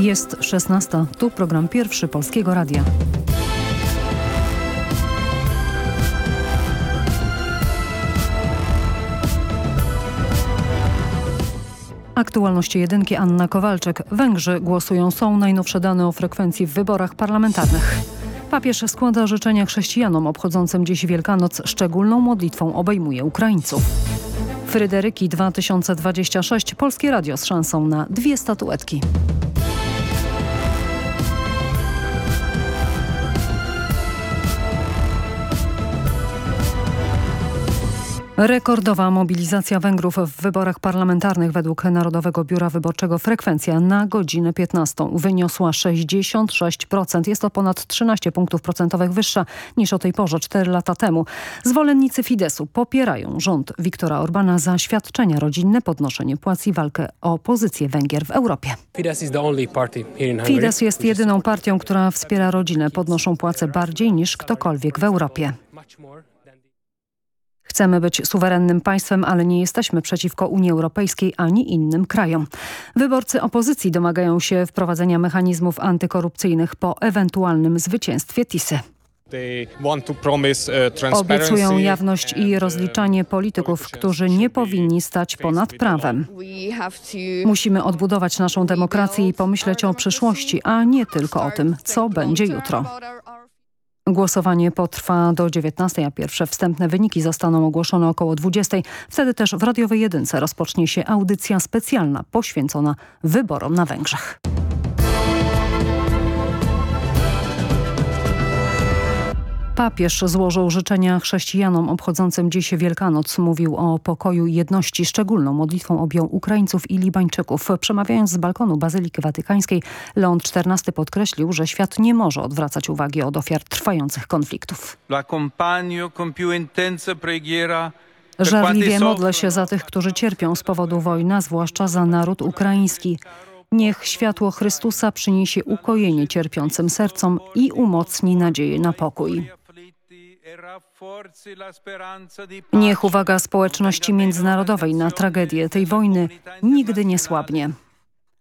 Jest 16. Tu program pierwszy Polskiego Radia. Aktualności jedynki Anna Kowalczyk. Węgrzy głosują są najnowsze dane o frekwencji w wyborach parlamentarnych. Papież składa życzenia chrześcijanom obchodzącym dziś Wielkanoc. Szczególną modlitwą obejmuje Ukraińców. Fryderyki 2026. Polskie Radio z szansą na dwie statuetki. Rekordowa mobilizacja Węgrów w wyborach parlamentarnych według Narodowego Biura Wyborczego frekwencja na godzinę 15 wyniosła 66%. Jest to ponad 13 punktów procentowych wyższa niż o tej porze 4 lata temu. Zwolennicy Fidesu popierają rząd Viktora Orbana za świadczenia rodzinne, podnoszenie płac i walkę o pozycję Węgier w Europie. Fidesz jest jedyną partią, która wspiera rodzinę. Podnoszą płace bardziej niż ktokolwiek w Europie. Chcemy być suwerennym państwem, ale nie jesteśmy przeciwko Unii Europejskiej ani innym krajom. Wyborcy opozycji domagają się wprowadzenia mechanizmów antykorupcyjnych po ewentualnym zwycięstwie Tisy. Uh, Obiecują jawność i rozliczanie polityków, którzy nie powinni stać ponad prawem. Musimy odbudować naszą demokrację i pomyśleć o przyszłości, a nie tylko o tym, co będzie jutro. Głosowanie potrwa do 19, a pierwsze wstępne wyniki zostaną ogłoszone około 20. Wtedy też w radiowej jedynce rozpocznie się audycja specjalna poświęcona wyborom na Węgrzech. Papież złożył życzenia chrześcijanom obchodzącym dziś Wielkanoc. Mówił o pokoju i jedności. Szczególną modlitwą objął Ukraińców i Libańczyków. Przemawiając z balkonu Bazyliki Watykańskiej, Leon XIV podkreślił, że świat nie może odwracać uwagi od ofiar trwających konfliktów. Żarliwie modlę się za tych, którzy cierpią z powodu wojny, zwłaszcza za naród ukraiński. Niech światło Chrystusa przyniesie ukojenie cierpiącym sercom i umocni nadzieję na pokój. Niech uwaga społeczności międzynarodowej na tragedię tej wojny nigdy nie słabnie.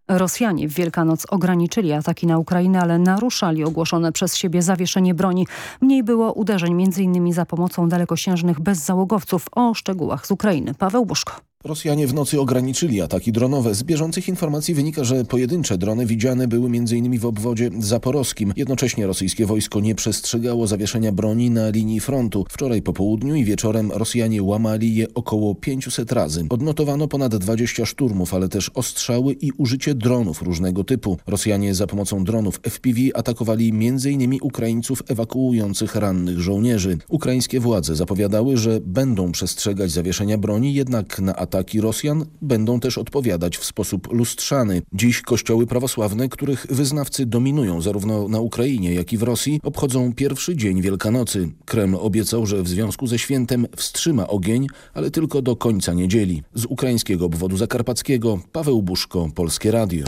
Rosjanie w Wielkanoc ograniczyli ataki na Ukrainę, ale naruszali ogłoszone przez siebie zawieszenie broni. Mniej było uderzeń m.in. za pomocą dalekosiężnych bezzałogowców. O szczegółach z Ukrainy. Paweł Buszko. Rosjanie w nocy ograniczyli ataki dronowe. Z bieżących informacji wynika, że pojedyncze drony widziane były m.in. w obwodzie zaporowskim. Jednocześnie rosyjskie wojsko nie przestrzegało zawieszenia broni na linii frontu. Wczoraj po południu i wieczorem Rosjanie łamali je około 500 razy. Odnotowano ponad 20 szturmów, ale też ostrzały i użycie dronów różnego typu. Rosjanie za pomocą dronów FPV atakowali m.in. Ukraińców ewakuujących rannych żołnierzy. Ukraińskie władze zapowiadały, że będą przestrzegać zawieszenia broni, jednak na ataki Rosjan będą też odpowiadać w sposób lustrzany. Dziś kościoły prawosławne, których wyznawcy dominują zarówno na Ukrainie, jak i w Rosji, obchodzą pierwszy dzień Wielkanocy. Kreml obiecał, że w związku ze świętem wstrzyma ogień, ale tylko do końca niedzieli. Z ukraińskiego obwodu zakarpackiego Paweł Buszko, Polskie Radio.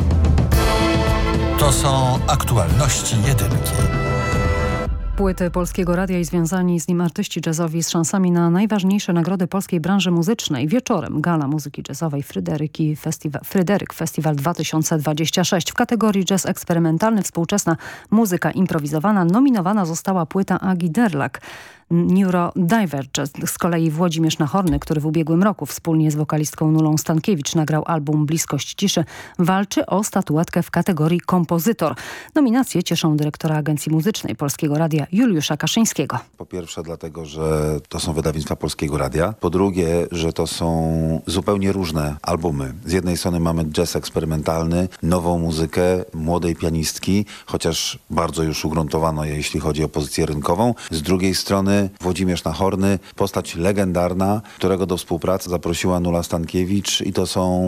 To są aktualności jedynki płyty Polskiego Radia i związani z nim artyści jazzowi z szansami na najważniejsze nagrody polskiej branży muzycznej. Wieczorem Gala Muzyki Jazzowej Fryderyki Festiwal, Fryderyk Festiwal 2026. W kategorii jazz eksperymentalny współczesna muzyka improwizowana nominowana została płyta Agi Derlak. Neurodivergent. Z kolei Włodzimierz Nachorny, który w ubiegłym roku wspólnie z wokalistką Nulą Stankiewicz nagrał album Bliskość Ciszy, walczy o statuetkę w kategorii kompozytor. Nominacje cieszą dyrektora Agencji Muzycznej Polskiego Radia Juliusza Kaszyńskiego. Po pierwsze dlatego, że to są wydawnictwa Polskiego Radia. Po drugie, że to są zupełnie różne albumy. Z jednej strony mamy jazz eksperymentalny, nową muzykę młodej pianistki, chociaż bardzo już ugruntowano je, jeśli chodzi o pozycję rynkową. Z drugiej strony Włodzimierz Nachorny, postać legendarna, którego do współpracy zaprosiła Nula Stankiewicz i to są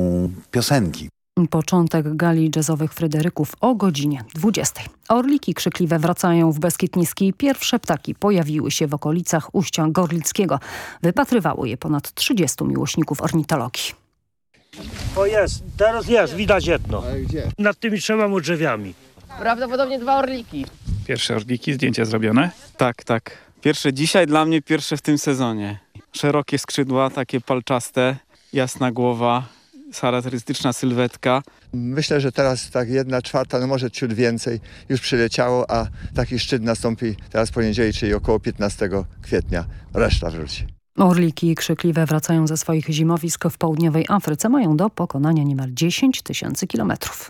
piosenki. Początek gali jazzowych Fryderyków o godzinie 20. Orliki krzykliwe wracają w Beskid Niski. Pierwsze ptaki pojawiły się w okolicach Uścia Gorlickiego. Wypatrywało je ponad 30 miłośników ornitologii. O jest, teraz jest, widać jedno. Nad tymi trzema drzewiami. Prawdopodobnie dwa orliki. Pierwsze orliki, zdjęcia zrobione? Tak, tak. Pierwsze dzisiaj, dla mnie pierwsze w tym sezonie. Szerokie skrzydła, takie palczaste, jasna głowa, charakterystyczna sylwetka. Myślę, że teraz tak jedna czwarta, no może ciut więcej już przyleciało, a taki szczyt nastąpi teraz poniedziałek, czyli około 15 kwietnia. Reszta wróci. Orliki krzykliwe wracają ze swoich zimowisk w południowej Afryce. Mają do pokonania niemal 10 tysięcy kilometrów.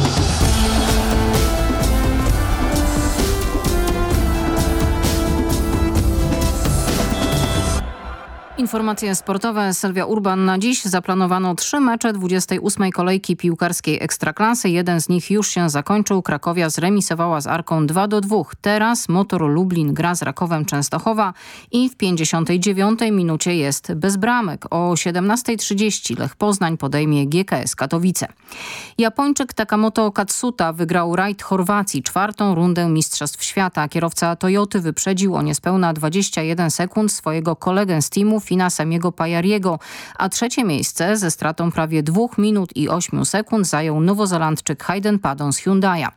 Informacje sportowe. Sylwia Urban na dziś zaplanowano trzy mecze 28. kolejki piłkarskiej Ekstraklasy. Jeden z nich już się zakończył. Krakowia zremisowała z Arką 2 do 2. Teraz Motor Lublin gra z Rakowem Częstochowa i w 59 minucie jest bez bramek. O 17.30 Lech Poznań podejmie GKS Katowice. Japończyk Takamoto Katsuta wygrał rajd Chorwacji, czwartą rundę Mistrzostw Świata. Kierowca Toyoty wyprzedził o niespełna 21 sekund swojego kolegę z teamu Fina Samiego Pajariego, a trzecie miejsce ze stratą prawie 2 minut i 8 sekund zajął nowozelandczyk Hayden Paddon z Hyundai'a.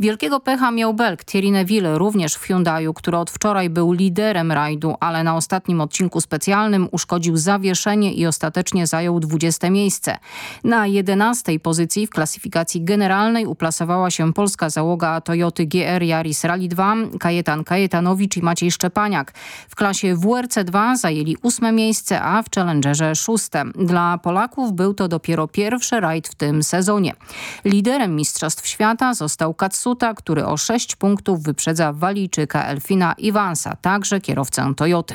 Wielkiego pecha miał Belg Thierry Neville również w Hyundaiu, który od wczoraj był liderem rajdu, ale na ostatnim odcinku specjalnym uszkodził zawieszenie i ostatecznie zajął 20 miejsce. Na 11 pozycji w klasyfikacji generalnej uplasowała się polska załoga Toyoty GR Yaris Rally 2, Kajetan Kajetanowicz i Maciej Szczepaniak. W klasie WRC 2 zajęli ósme miejsce, a w Challengerze szóste. Dla Polaków był to dopiero pierwszy rajd w tym sezonie. Liderem Mistrzostw Świata został Katsuta, który o sześć punktów wyprzedza Walijczyka Elfina Iwansa, także kierowcę Toyoty.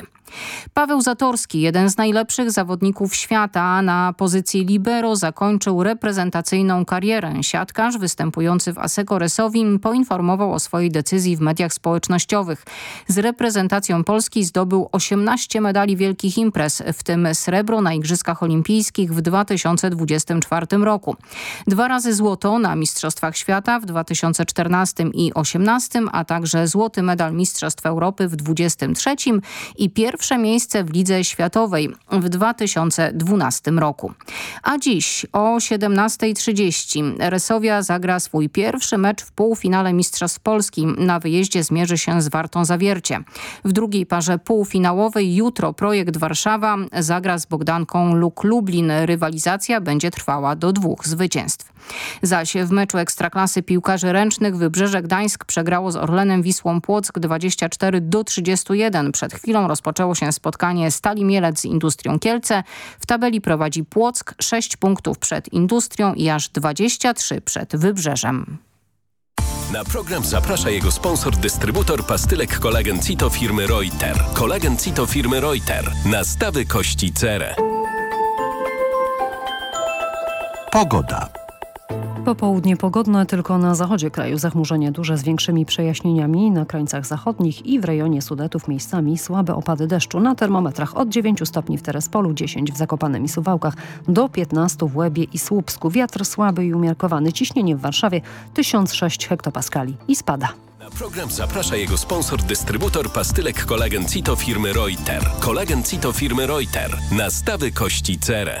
Paweł Zatorski, jeden z najlepszych zawodników świata na pozycji libero zakończył reprezentacyjną karierę. Siatkarz występujący w Aseko Resowim poinformował o swojej decyzji w mediach społecznościowych. Z reprezentacją Polski zdobył 18 medali wielkich imprez, w tym srebro na Igrzyskach Olimpijskich w 2024 roku. Dwa razy złoto na Mistrzostwach Świata w 2014 i 2018, a także złoty medal Mistrzostw Europy w 2023 i pierwszy pierwsze miejsce w Lidze Światowej w 2012 roku. A dziś o 17.30 Resowia zagra swój pierwszy mecz w półfinale Mistrzostw Polski. Na wyjeździe zmierzy się z Wartą Zawiercie. W drugiej parze półfinałowej jutro projekt Warszawa zagra z Bogdanką Luk Lublin. Rywalizacja będzie trwała do dwóch zwycięstw. Zaś w meczu Ekstraklasy piłkarzy ręcznych Wybrzeże Gdańsk przegrało z Orlenem Wisłą Płock 24 do 31. Przed chwilą rozpoczęło się spotkanie Stali Mielec z Industrią Kielce. W tabeli prowadzi Płock 6 punktów przed Industrią i aż 23 przed Wybrzeżem. Na program zaprasza jego sponsor, dystrybutor pastylek kolagen Cito firmy Reuter. Kolagen Cito firmy Reuter. Nastawy kości cerę. Pogoda. Popołudnie pogodne, tylko na zachodzie kraju zachmurzenie duże z większymi przejaśnieniami, na krańcach zachodnich i w rejonie Sudetów miejscami słabe opady deszczu. Na termometrach od 9 stopni w Terespolu, 10 w Zakopanem i Suwałkach, do 15 w Łebie i Słupsku. Wiatr słaby i umiarkowany, ciśnienie w Warszawie 1006 hektopaskali i spada. Na program zaprasza jego sponsor, dystrybutor pastylek kolagen Cito firmy Reuter. Kolagen Cito firmy Reuter. Nastawy kości cerę.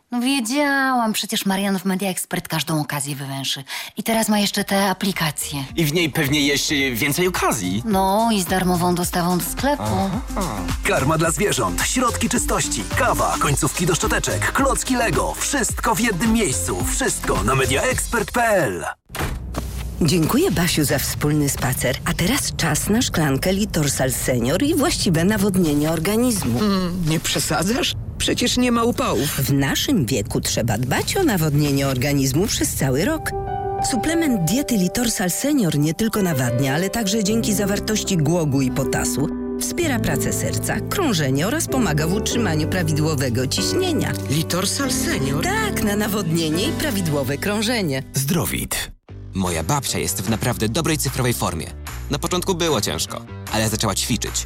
No wiedziałam, przecież Marian w Media Expert każdą okazję wywęszy. I teraz ma jeszcze te aplikacje. I w niej pewnie jeszcze więcej okazji. No i z darmową dostawą do sklepu. Karma dla zwierząt, środki czystości, kawa, końcówki do szczoteczek, klocki Lego. Wszystko w jednym miejscu. Wszystko na mediaexpert.pl Dziękuję Basiu za wspólny spacer. A teraz czas na szklankę Litorsal Senior i właściwe nawodnienie organizmu. Mm, nie przesadzasz? Przecież nie ma upałów. W naszym wieku trzeba dbać o nawodnienie organizmu przez cały rok. Suplement diety Litorsal Senior nie tylko nawadnia, ale także dzięki zawartości głogu i potasu wspiera pracę serca, krążenie oraz pomaga w utrzymaniu prawidłowego ciśnienia. Litorsal Senior? Tak, na nawodnienie i prawidłowe krążenie. Zdrowit. Moja babcia jest w naprawdę dobrej cyfrowej formie. Na początku było ciężko, ale zaczęła ćwiczyć.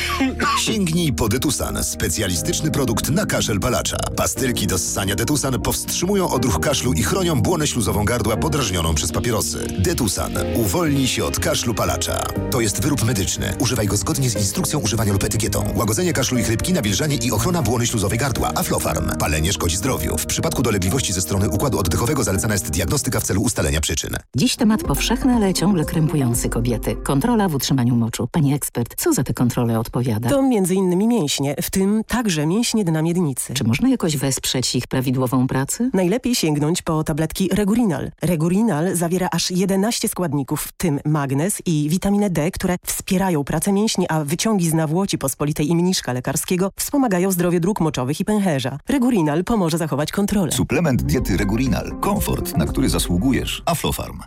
Sięgnij po Detusan, specjalistyczny produkt na kaszel palacza. Pastylki do ssania Detusan powstrzymują odruch kaszlu i chronią błonę śluzową gardła podrażnioną przez papierosy. Detusan. Uwolnij się od kaszlu palacza. To jest wyrób medyczny. Używaj go zgodnie z instrukcją używania lub etykietą. Łagodzenie kaszlu i chrypki, nawilżanie i ochrona błony śluzowej gardła. Aflofarm. Palenie szkodzi zdrowiu. W przypadku dolegliwości ze strony układu oddechowego zalecana jest diagnostyka w celu ustalenia przyczyn. Dziś temat powszechny, ale ciągle krępujący kobiety. Kontrola w utrzymaniu moczu. Pani ekspert, co za te kontrole odpowiada? To między innymi mięśnie, w tym także mięśnie dna miednicy. Czy można jakoś wesprzeć ich prawidłową pracę? Najlepiej sięgnąć po tabletki Regurinal. Regurinal zawiera aż 11 składników, w tym magnez i witaminę D, które wspierają pracę mięśni, a wyciągi z nawłoci pospolitej i mniszka lekarskiego wspomagają zdrowie dróg moczowych i pęcherza. Regurinal pomoże zachować kontrolę. Suplement diety Regurinal. Komfort, na który zasługujesz. Aflofarm.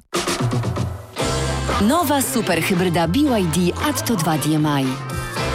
Nowa superhybryda BYD Atto 2 DMI.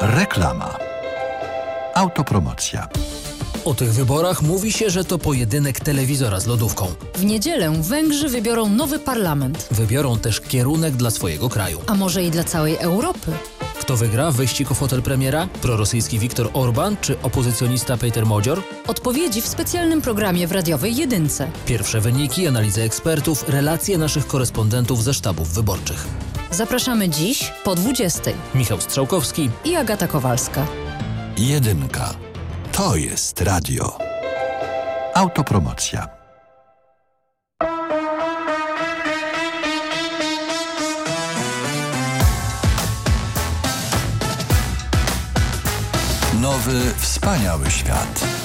Reklama. Autopromocja. O tych wyborach mówi się, że to pojedynek telewizora z lodówką. W niedzielę Węgrzy wybiorą nowy parlament. Wybiorą też kierunek dla swojego kraju. A może i dla całej Europy? Kto wygra wyścig o fotel premiera? Prorosyjski Viktor Orban czy opozycjonista Peter Modzior? Odpowiedzi w specjalnym programie w radiowej Jedynce. Pierwsze wyniki, analizy ekspertów, relacje naszych korespondentów ze sztabów wyborczych. Zapraszamy dziś po 20. Michał Strzałkowski i Agata Kowalska. Jedynka. To jest radio. Autopromocja. Nowy, wspaniały świat.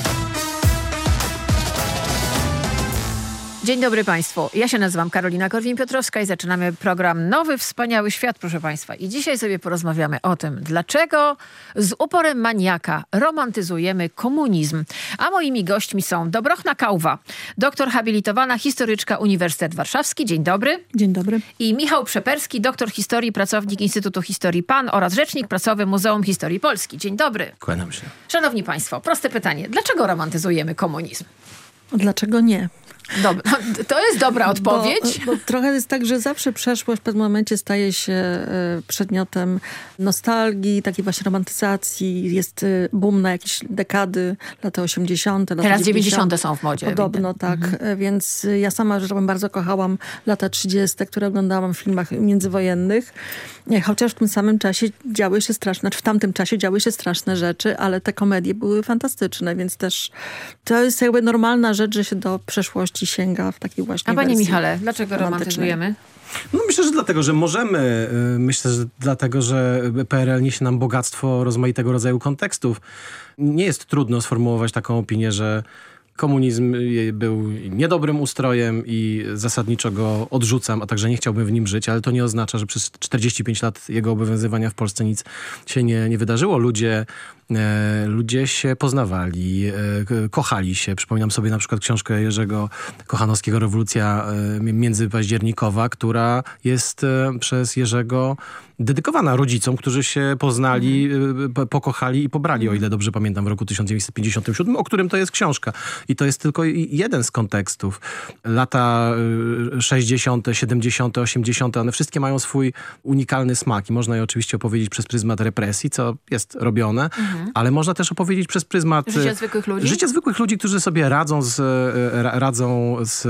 Dzień dobry Państwu. Ja się nazywam Karolina Korwin-Piotrowska i zaczynamy program Nowy Wspaniały Świat, proszę Państwa. I dzisiaj sobie porozmawiamy o tym, dlaczego z uporem maniaka romantyzujemy komunizm. A moimi gośćmi są Dobrochna Kałwa, doktor habilitowana, historyczka Uniwersytet Warszawski. Dzień dobry. Dzień dobry. I Michał Przeperski, doktor historii, pracownik Instytutu Historii PAN oraz rzecznik prasowy Muzeum Historii Polski. Dzień dobry. Kłaniam się. Szanowni Państwo, proste pytanie. Dlaczego romantyzujemy komunizm? Dlaczego nie? Dobra, to jest dobra odpowiedź. Bo, bo, trochę jest tak, że zawsze przeszłość w pewnym momencie staje się e, przedmiotem nostalgii, takiej właśnie romantyzacji. Jest e, boom na jakieś dekady, lata 80. Lata Teraz 90. są w modzie. Podobno, tak. Mhm. Więc ja sama, że bardzo kochałam lata 30., które oglądałam w filmach międzywojennych. Chociaż w tym samym czasie działy się straszne, znaczy w tamtym czasie działy się straszne rzeczy, ale te komedie były fantastyczne, więc też to jest jakby normalna rzecz, że się do przeszłości sięga w takiej właśnie A panie Michale, dlaczego romantyzujemy? No myślę, że dlatego, że możemy. Myślę, że dlatego, że PRL niesie nam bogactwo rozmaitego rodzaju kontekstów. Nie jest trudno sformułować taką opinię, że komunizm był niedobrym ustrojem i zasadniczo go odrzucam, a także nie chciałbym w nim żyć, ale to nie oznacza, że przez 45 lat jego obowiązywania w Polsce nic się nie, nie wydarzyło. Ludzie ludzie się poznawali, e, kochali się. Przypominam sobie na przykład książkę Jerzego Kochanowskiego Rewolucja e, Międzypaździernikowa, która jest e, przez Jerzego dedykowana rodzicom, którzy się poznali, mhm. pokochali i pobrali, mhm. o ile dobrze pamiętam, w roku 1957, o którym to jest książka. I to jest tylko jeden z kontekstów. Lata 60., 70., 80., one wszystkie mają swój unikalny smak i można je oczywiście opowiedzieć przez pryzmat represji, co jest robione, mhm. ale można też opowiedzieć przez pryzmat... Życia zwykłych ludzi? Życia zwykłych ludzi, którzy sobie radzą z, radzą z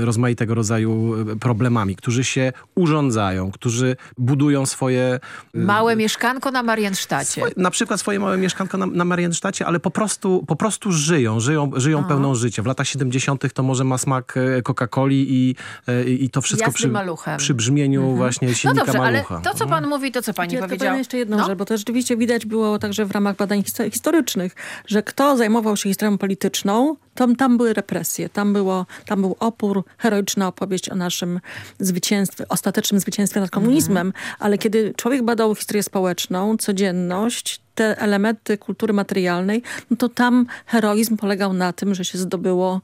rozmaitego rodzaju problemami, którzy się urządzają, którzy budują swoje... Małe mieszkanko na Mariensztacie. Swoje, na przykład swoje małe mieszkanko na, na Mariensztacie, ale po prostu, po prostu żyją, żyją, żyją pełną życie. W latach 70. to może ma smak e, Coca-Coli i, e, i to wszystko przy, przy brzmieniu mhm. właśnie silnika No dobrze, malucha. ale to, co pan mówi, to co pani ja powiedziała. jeszcze jedną no? rzecz, bo to rzeczywiście widać było także w ramach badań historycznych, że kto zajmował się historią polityczną, tam, tam były represje, tam, było, tam był opór, heroiczna opowieść o naszym zwycięstwie, ostatecznym zwycięstwie nad komunizmem, mm -hmm. ale kiedy człowiek badał historię społeczną, codzienność, te elementy kultury materialnej, no to tam heroizm polegał na tym, że się zdobyło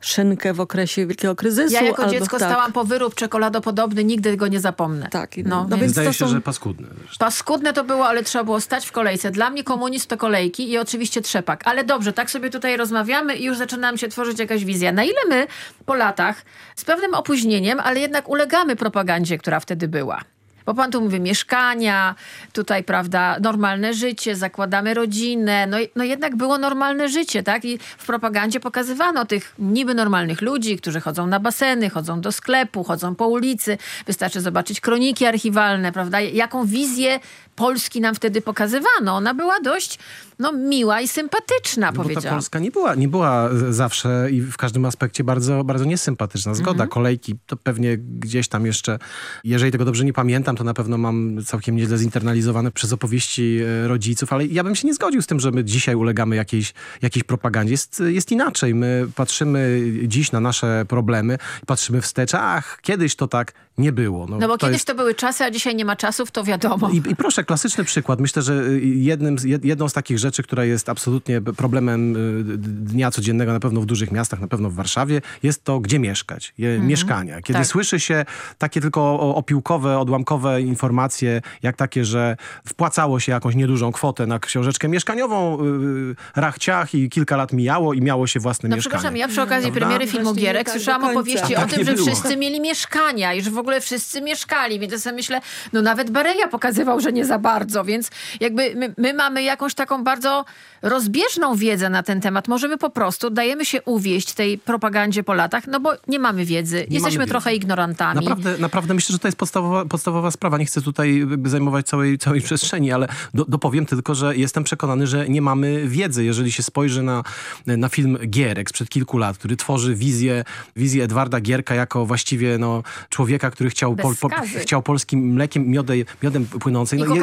szynkę w okresie wielkiego kryzysu. Ja jako albo, dziecko tak. stałam po wyrób czekoladopodobny, nigdy go nie zapomnę. Tak. No, no więc Zdaje się, są... że paskudne. Paskudne to było, ale trzeba było stać w kolejce. Dla mnie komunizm to kolejki i oczywiście trzepak. Ale dobrze, tak sobie tutaj rozmawiamy i już zaczyna nam się tworzyć jakaś wizja. Na ile my po latach, z pewnym opóźnieniem, ale jednak ulegamy propagandzie, która wtedy była? Bo pan tu mówi mieszkania, tutaj, prawda, normalne życie, zakładamy rodzinę. No, no jednak było normalne życie, tak? I w propagandzie pokazywano tych niby normalnych ludzi, którzy chodzą na baseny, chodzą do sklepu, chodzą po ulicy. Wystarczy zobaczyć kroniki archiwalne, prawda? Jaką wizję Polski nam wtedy pokazywano. Ona była dość no, miła i sympatyczna, no powiedziałam. Polska nie była, nie była zawsze i w każdym aspekcie bardzo, bardzo niesympatyczna. Zgoda, mhm. kolejki to pewnie gdzieś tam jeszcze, jeżeli tego dobrze nie pamiętam, to na pewno mam całkiem nieźle zinternalizowane przez opowieści e, rodziców, ale ja bym się nie zgodził z tym, że my dzisiaj ulegamy jakiejś, jakiejś propagandzie. Jest, jest inaczej. My patrzymy dziś na nasze problemy, patrzymy wstecz, ach, kiedyś to tak nie było. No, no bo to kiedyś jest... to były czasy, a dzisiaj nie ma czasów, to wiadomo. I, I, proszę, klasyczny przykład. Myślę, że y, jednym, jedną z takich rzeczy, która jest absolutnie problemem y, dnia codziennego, na pewno w dużych miastach, na pewno w Warszawie, jest to, gdzie mieszkać. Mhm. Mieszkania. Kiedy tak. słyszy się takie tylko opiłkowe, odłamkowe informacje, jak takie, że wpłacało się jakąś niedużą kwotę na książeczkę mieszkaniową, yy, rachciach i kilka lat mijało i miało się własne no, mieszkanie. przepraszam, ja przy okazji Prawda? premiery filmu Gierek tak słyszałam opowieści o tym, że było. wszyscy mieli mieszkania i że w ogóle wszyscy mieszkali, więc ja sobie myślę, no nawet Bareja pokazywał, że nie za bardzo, więc jakby my, my mamy jakąś taką bardzo rozbieżną wiedzę na ten temat. Może my po prostu dajemy się uwieść tej propagandzie po latach, no bo nie mamy wiedzy, nie jesteśmy mamy trochę wiedzy. ignorantami. Naprawdę, naprawdę myślę, że to jest podstawowa, podstawowa sprawa. Nie chcę tutaj zajmować całej, całej przestrzeni, ale do, dopowiem tylko, że jestem przekonany, że nie mamy wiedzy. Jeżeli się spojrzy na, na film Gierek sprzed kilku lat, który tworzy wizję, wizję Edwarda Gierka jako właściwie no, człowieka, który chciał, pol, po, chciał polskim mlekiem, miodem, miodem płynącej. No,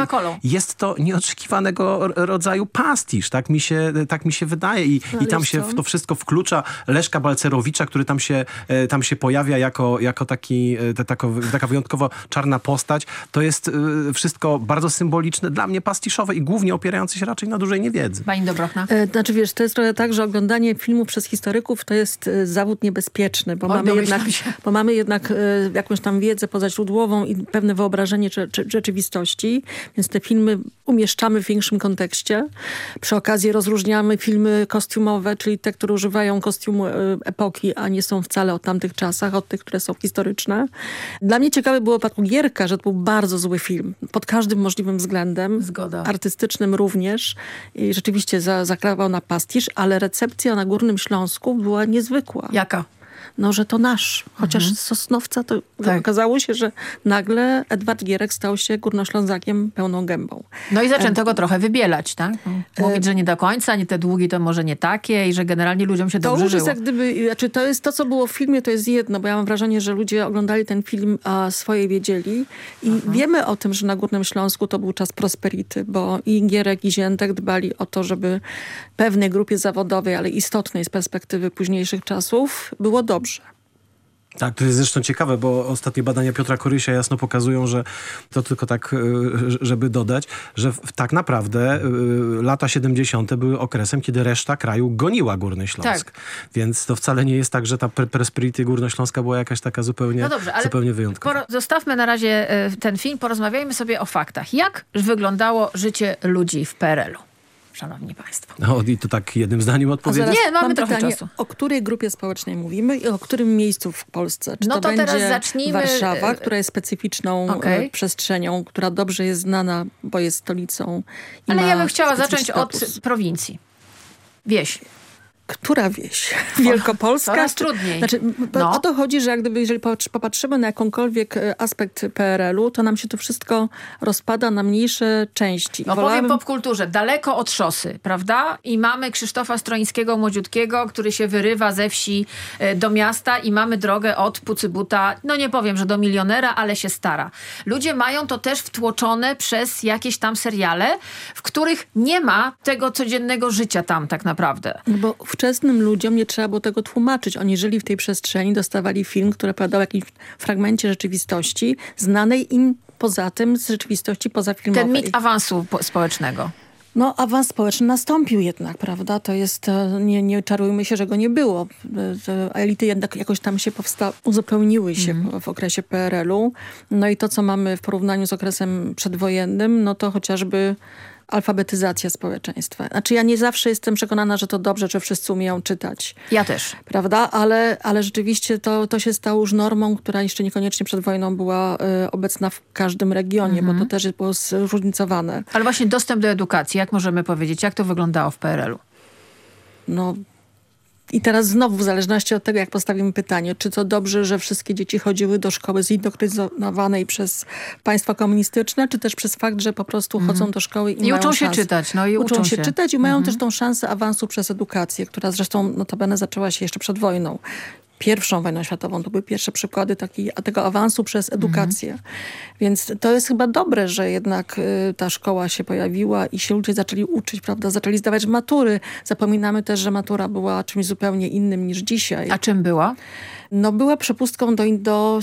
I. Jest to nieoczekiwanego rodzaju pastisz, tak mi się, tak mi się wydaje. I, no, i tam się w to wszystko wklucza Leszka Balcerowicza, który tam się, e, tam się pojawia jako, jako taki, e, ta, taka, taka wyjątkowo czarna postać. To jest e, wszystko bardzo symboliczne, dla mnie pastiszowe i głównie opierające się raczej na dużej niewiedzy. Pani Dobrochna? Znaczy wiesz, to jest trochę tak, że oglądanie filmu przez historyków to jest zawód niebezpieczny, bo, mamy jednak, bo mamy jednak jakąś tam wiedzę pozaźródłową i pewne wyobrażenie czy, czy, rzeczywistości, więc te filmy umieszczamy w większym kontekście. Przy okazji rozróżniamy filmy kostiumowe, czyli te, które używają kostiumu e, epoki, a nie są wcale o tamtych czasach, od tych, które są historyczne. Dla mnie ciekawe było przypadku Gierka, że to był bardzo zły film. Pod każdym możliwym względem. Zgoda. Artystycznym również. I rzeczywiście za, zakrawał na pastisz, ale recepcja na Górnym Śląsku była niezwykła. Jaka? No, że to nasz. Chociaż mhm. z Sosnowca to tak. okazało się, że nagle Edward Gierek stał się górnoślązakiem pełną gębą. No i zaczęto go trochę wybielać, tak? E, Mówić, że nie do końca, nie te długi to może nie takie i że generalnie ludziom się to dobrze już jest jak gdyby, znaczy to jest to, co było w filmie, to jest jedno, bo ja mam wrażenie, że ludzie oglądali ten film, a swoje wiedzieli i mhm. wiemy o tym, że na Górnym Śląsku to był czas prosperity, bo i Gierek i Ziętek dbali o to, żeby pewnej grupie zawodowej, ale istotnej z perspektywy późniejszych czasów było dobrze. Tak, to jest zresztą ciekawe, bo ostatnie badania Piotra Korysia jasno pokazują, że to tylko tak, e, żeby dodać, że tak naprawdę e, lata 70. były okresem, kiedy reszta kraju goniła Górny Śląsk. Tak. Więc to wcale nie jest tak, że ta Prosperity Górnośląska była jakaś taka zupełnie, no dobrze, ale zupełnie wyjątkowa. Zostawmy na razie e, ten film, porozmawiajmy sobie o faktach. Jak wyglądało życie ludzi w PRL-u? Szanowni państwo. No i to tak jednym zdaniem odpowiedzieć? Nie, mamy pytanie, czasu. O której grupie społecznej mówimy i o którym miejscu w Polsce? Czy no to, to będzie teraz zacznijmy... Warszawa, która jest specyficzną okay. przestrzenią, która dobrze jest znana, bo jest stolicą. Ale ja bym chciała zacząć status. od prowincji. Wieś która wieś? Wielkopolska? Coraz trudniej. Znaczy, no. O to chodzi, że jak gdyby, jeżeli popatrzymy na jakąkolwiek e, aspekt PRL-u, to nam się to wszystko rozpada na mniejsze części. No Wolałem... powiem popkulturze, daleko od szosy, prawda? I mamy Krzysztofa Stroińskiego młodziutkiego, który się wyrywa ze wsi e, do miasta i mamy drogę od Pucybuta, no nie powiem, że do milionera, ale się stara. Ludzie mają to też wtłoczone przez jakieś tam seriale, w których nie ma tego codziennego życia tam tak naprawdę. No bo w ówczesnym ludziom nie trzeba było tego tłumaczyć. Oni żyli w tej przestrzeni, dostawali film, który opowiadał o jakimś fragmencie rzeczywistości, znanej im poza tym z rzeczywistości pozafilmowej. Ten mit awansu społecznego. No, awans społeczny nastąpił jednak, prawda? To jest, e, nie, nie czarujmy się, że go nie było. E, elity jednak jakoś tam się powsta uzupełniły się mm. w okresie PRL-u. No i to, co mamy w porównaniu z okresem przedwojennym, no to chociażby alfabetyzacja społeczeństwa. Znaczy ja nie zawsze jestem przekonana, że to dobrze, że wszyscy umieją czytać. Ja też. Prawda? Ale, ale rzeczywiście to, to się stało już normą, która jeszcze niekoniecznie przed wojną była y, obecna w każdym regionie, mhm. bo to też było zróżnicowane. Ale właśnie dostęp do edukacji, jak możemy powiedzieć, jak to wyglądało w PRL-u? No i teraz znowu w zależności od tego, jak postawimy pytanie, czy to dobrze, że wszystkie dzieci chodziły do szkoły zindoktrynowanej przez państwa komunistyczne, czy też przez fakt, że po prostu mm. chodzą do szkoły i, I uczą się szansę. czytać. No i uczą, uczą się, się czytać i mają mhm. też tą szansę awansu przez edukację, która zresztą notabene zaczęła się jeszcze przed wojną pierwszą wojną światową. To były pierwsze przykłady taki, tego awansu przez edukację. Mhm. Więc to jest chyba dobre, że jednak y, ta szkoła się pojawiła i się ludzie zaczęli uczyć, prawda? Zaczęli zdawać matury. Zapominamy też, że matura była czymś zupełnie innym niż dzisiaj. A czym była? No była przepustką do, do,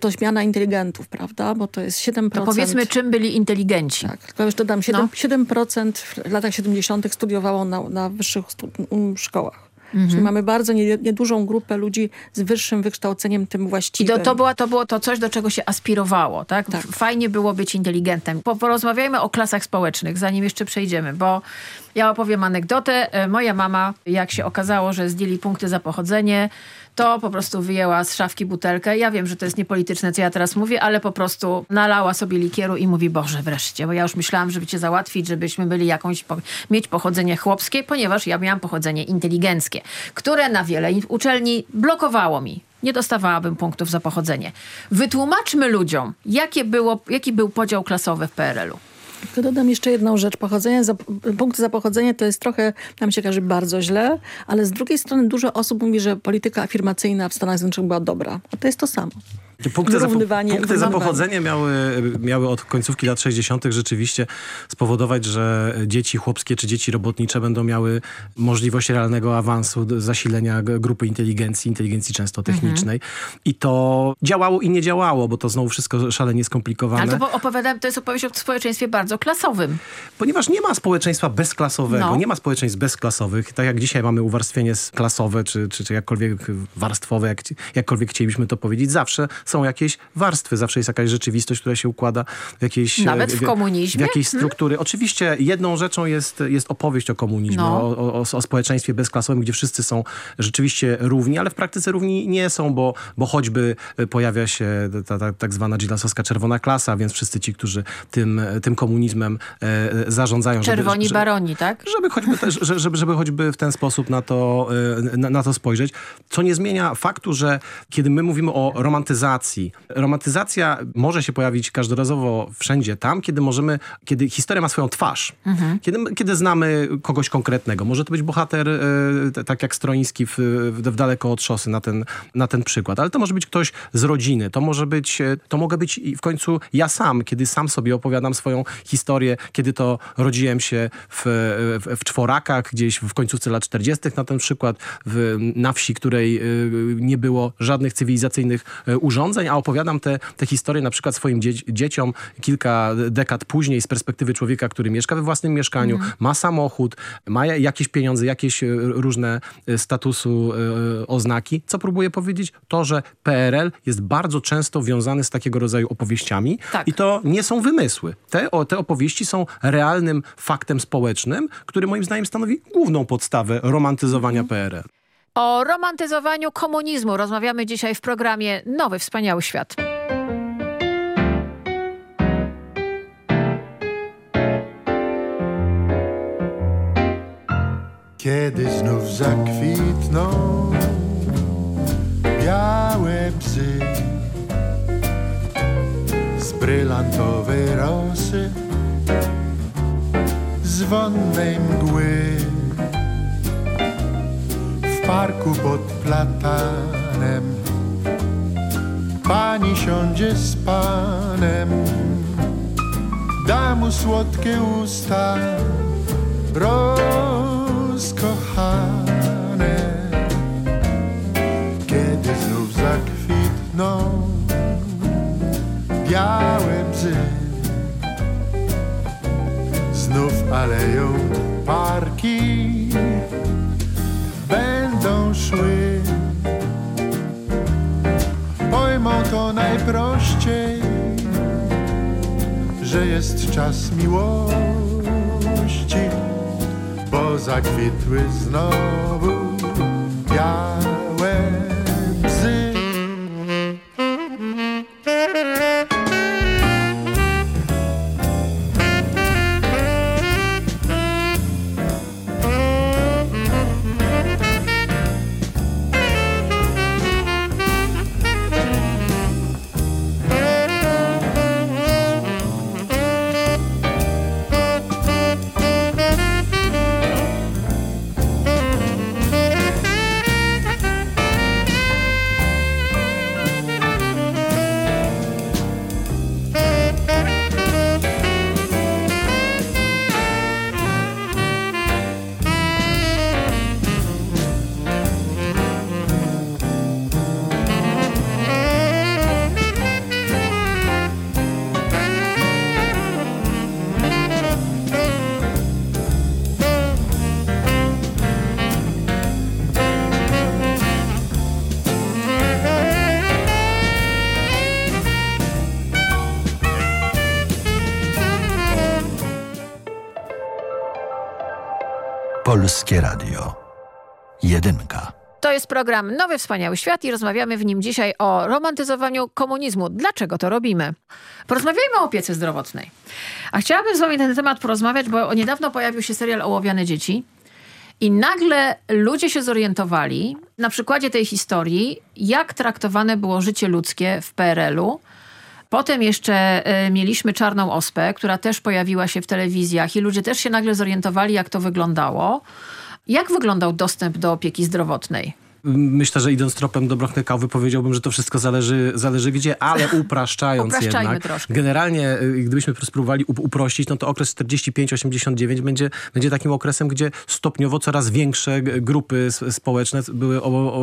do zmiana inteligentów, prawda? Bo to jest 7%. To powiedzmy, czym byli inteligenci. Tak, tylko już dodam, 7%, no. 7 w latach 70. studiowało na, na wyższych szkołach. Mhm. Czyli mamy bardzo niedużą grupę ludzi z wyższym wykształceniem tym właściwym. I to, to, była, to było to coś, do czego się aspirowało, tak? tak. Fajnie było być inteligentem. Porozmawiajmy o klasach społecznych, zanim jeszcze przejdziemy, bo ja opowiem anegdotę. E, moja mama, jak się okazało, że zdjęli punkty za pochodzenie, to po prostu wyjęła z szafki butelkę. Ja wiem, że to jest niepolityczne, co ja teraz mówię, ale po prostu nalała sobie likieru i mówi, Boże, wreszcie, bo ja już myślałam, żeby cię załatwić, żebyśmy byli jakąś, mieć pochodzenie chłopskie, ponieważ ja miałam pochodzenie inteligenckie, które na wiele uczelni blokowało mi nie dostawałabym punktów za pochodzenie. Wytłumaczmy ludziom, jakie było, jaki był podział klasowy w PRL-u. Tylko dodam jeszcze jedną rzecz. Pochodzenie za, za pochodzenie to jest trochę, nam się każe, bardzo źle, ale z drugiej strony dużo osób mówi, że polityka afirmacyjna w Stanach Zjednoczonych była dobra. A to jest to samo. Punkty, za, punkty za pochodzenie miały, miały od końcówki lat 60. rzeczywiście spowodować, że dzieci chłopskie czy dzieci robotnicze będą miały możliwość realnego awansu, zasilenia grupy inteligencji, inteligencji często technicznej. Mhm. I to działało i nie działało, bo to znowu wszystko szalenie skomplikowane. Ale to opowiadam, to jest opowieść o społeczeństwie bardzo klasowym. Ponieważ nie ma społeczeństwa bezklasowego, no. nie ma społeczeństw bezklasowych. Tak jak dzisiaj mamy uwarstwienie klasowe, czy, czy, czy jakkolwiek warstwowe, jak, jakkolwiek chcielibyśmy to powiedzieć, zawsze są jakieś warstwy, zawsze jest jakaś rzeczywistość, która się układa w jakiejś... Nawet w, komunizmie? W jakiejś hmm? struktury. Hmm? Oczywiście jedną rzeczą jest, jest opowieść o komunizmie, no. o, o, o, społeczeństwie bezklasowym, gdzie wszyscy są rzeczywiście równi, ale w praktyce równi nie są, bo, bo choćby pojawia się ta, ta tak zwana gilasowska czerwona klasa, więc wszyscy ci, którzy tym, tym komunizmem e, zarządzają. Czerwoni żeby, baroni, tak? Żeby choćby, też, żeby, żeby choćby w ten sposób na to, e, na, na to spojrzeć, co nie zmienia faktu, że kiedy my mówimy o romantyzacji romantyzacji. Romantyzacja może się pojawić każdorazowo wszędzie tam, kiedy możemy, kiedy historia ma swoją twarz. Mhm. Kiedy, kiedy znamy kogoś konkretnego. Może to być bohater, e, tak jak Stroiński w, w, Daleko od szosy na ten, na ten przykład. Ale to może być ktoś z rodziny. To może być, e, to mogę być i w końcu ja sam, kiedy sam sobie opowiadam swoją historię, kiedy to rodziłem się w, w, w czworakach, gdzieś w końcówce lat 40. na ten przykład, w, na wsi, której e, nie było żadnych cywilizacyjnych e, urządzeń, a opowiadam te, te historie na przykład swoim dzie dzieciom kilka dekad później z perspektywy człowieka, który mieszka we własnym mieszkaniu, Mhm. ma samochód, ma ja- jakieś pieniądze, jakieś e, różne e, statusu e, oznaki. Co próbuję powiedzieć? To, że PRL jest bardzo często wiązany z takiego rodzaju opowieściami Tak. i to nie są wymysły. Te, o, te opowieści są realnym faktem społecznym, który moim zdaniem stanowi główną podstawę romantyzowania PRL. O romantyzowaniu komunizmu rozmawiamy dzisiaj w programie Nowy Wspaniały Świat. Kiedy znów zakwitną białe psy z brylantowej rosy, z wonnej mgły parku pod platanem. Pani siądzie z panem, da mu słodkie usta rozkochane, kiedy znów zakwitną białe bzy, znów aleją parki szły. Pojmą to najprościej, że jest czas miłości bo zakwitły znowu program Nowy Wspaniały Świat i rozmawiamy w nim dzisiaj o romantyzowaniu komunizmu. Dlaczego to robimy? Porozmawiajmy o opiece zdrowotnej. A chciałabym z wami ten temat porozmawiać, bo niedawno pojawił się serial Ołowiane Dzieci. I nagle ludzie się zorientowali, na przykładzie tej historii, jak traktowane było życie ludzkie w PRL-u. Potem jeszcze e, mieliśmy Czarną Ospę, która też pojawiła się w telewizjach i ludzie też się nagle zorientowali, jak to wyglądało. Jak wyglądał dostęp do opieki zdrowotnej? Myślę, że idąc tropem Dobrochny Kałwy powiedziałbym, że to wszystko zależy, zależy gdzie, ale upraszczając jednak. troszkę. Generalnie, y, gdybyśmy spróbowali up- uprościć, no to okres 45-89 będzie, będzie takim okresem, gdzie stopniowo coraz większe grupy społeczne były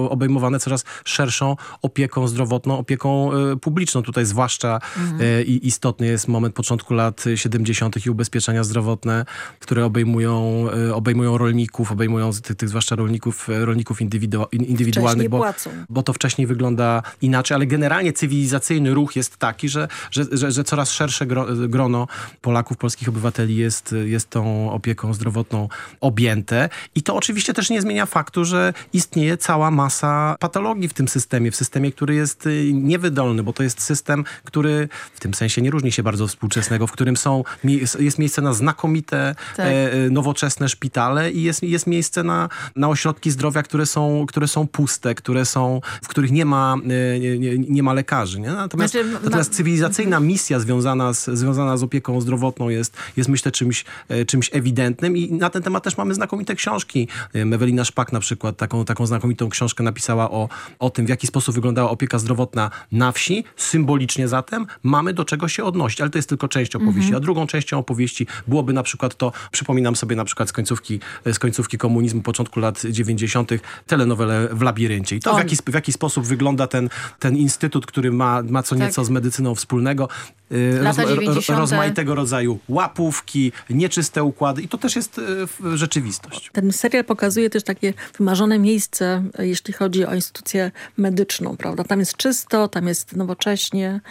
obejmowane coraz szerszą opieką zdrowotną, opieką y, publiczną. Tutaj zwłaszcza Mhm. y, istotny jest moment początku lat 70. i ubezpieczenia zdrowotne, które obejmują, obejmują rolników, obejmują tych, tych zwłaszcza rolników, rolników indywidu, in- indywidualnych, bo, bo to wcześniej wygląda inaczej, ale generalnie cywilizacyjny ruch jest taki, że, że, że, że coraz szersze gro, grono Polaków, polskich obywateli jest, jest tą opieką zdrowotną objęte. I to oczywiście też nie zmienia faktu, że istnieje cała masa patologii w tym systemie, w systemie, który jest y, niewydolny, bo to jest system, który w tym sensie nie różni się bardzo współczesnego, w którym są, jest miejsce na znakomite, Tak. e, nowoczesne szpitale i jest, jest miejsce na, na ośrodki zdrowia, które są, które są są puste, które są, w których nie ma, e, nie, nie, nie ma lekarzy. Nie? Natomiast, Znaczy, natomiast ma- cywilizacyjna misja związana z, związana z opieką zdrowotną jest, jest myślę czymś, e, czymś ewidentnym i na ten temat też mamy znakomite książki. E, Ewelina Szpak na przykład taką, taką znakomitą książkę napisała o, o tym, w jaki sposób wyglądała opieka zdrowotna na wsi. Symbolicznie zatem mamy do czego się odnosić, ale to jest tylko część opowieści. Mhm. A drugą częścią opowieści byłoby na przykład to, przypominam sobie na przykład z końcówki, z końcówki komunizmu, początku lat 90. telenowelę w labiryncie. I to w jaki, w jaki sposób wygląda ten, ten instytut, który ma, ma co Tak. nieco z medycyną wspólnego. Y, Lata rozma- ro- 90. rozmaitego rodzaju łapówki, nieczyste układy i to też jest y, rzeczywistość. Ten serial pokazuje też takie wymarzone miejsce, jeśli chodzi o instytucję medyczną, prawda? Tam jest czysto, tam jest nowocześnie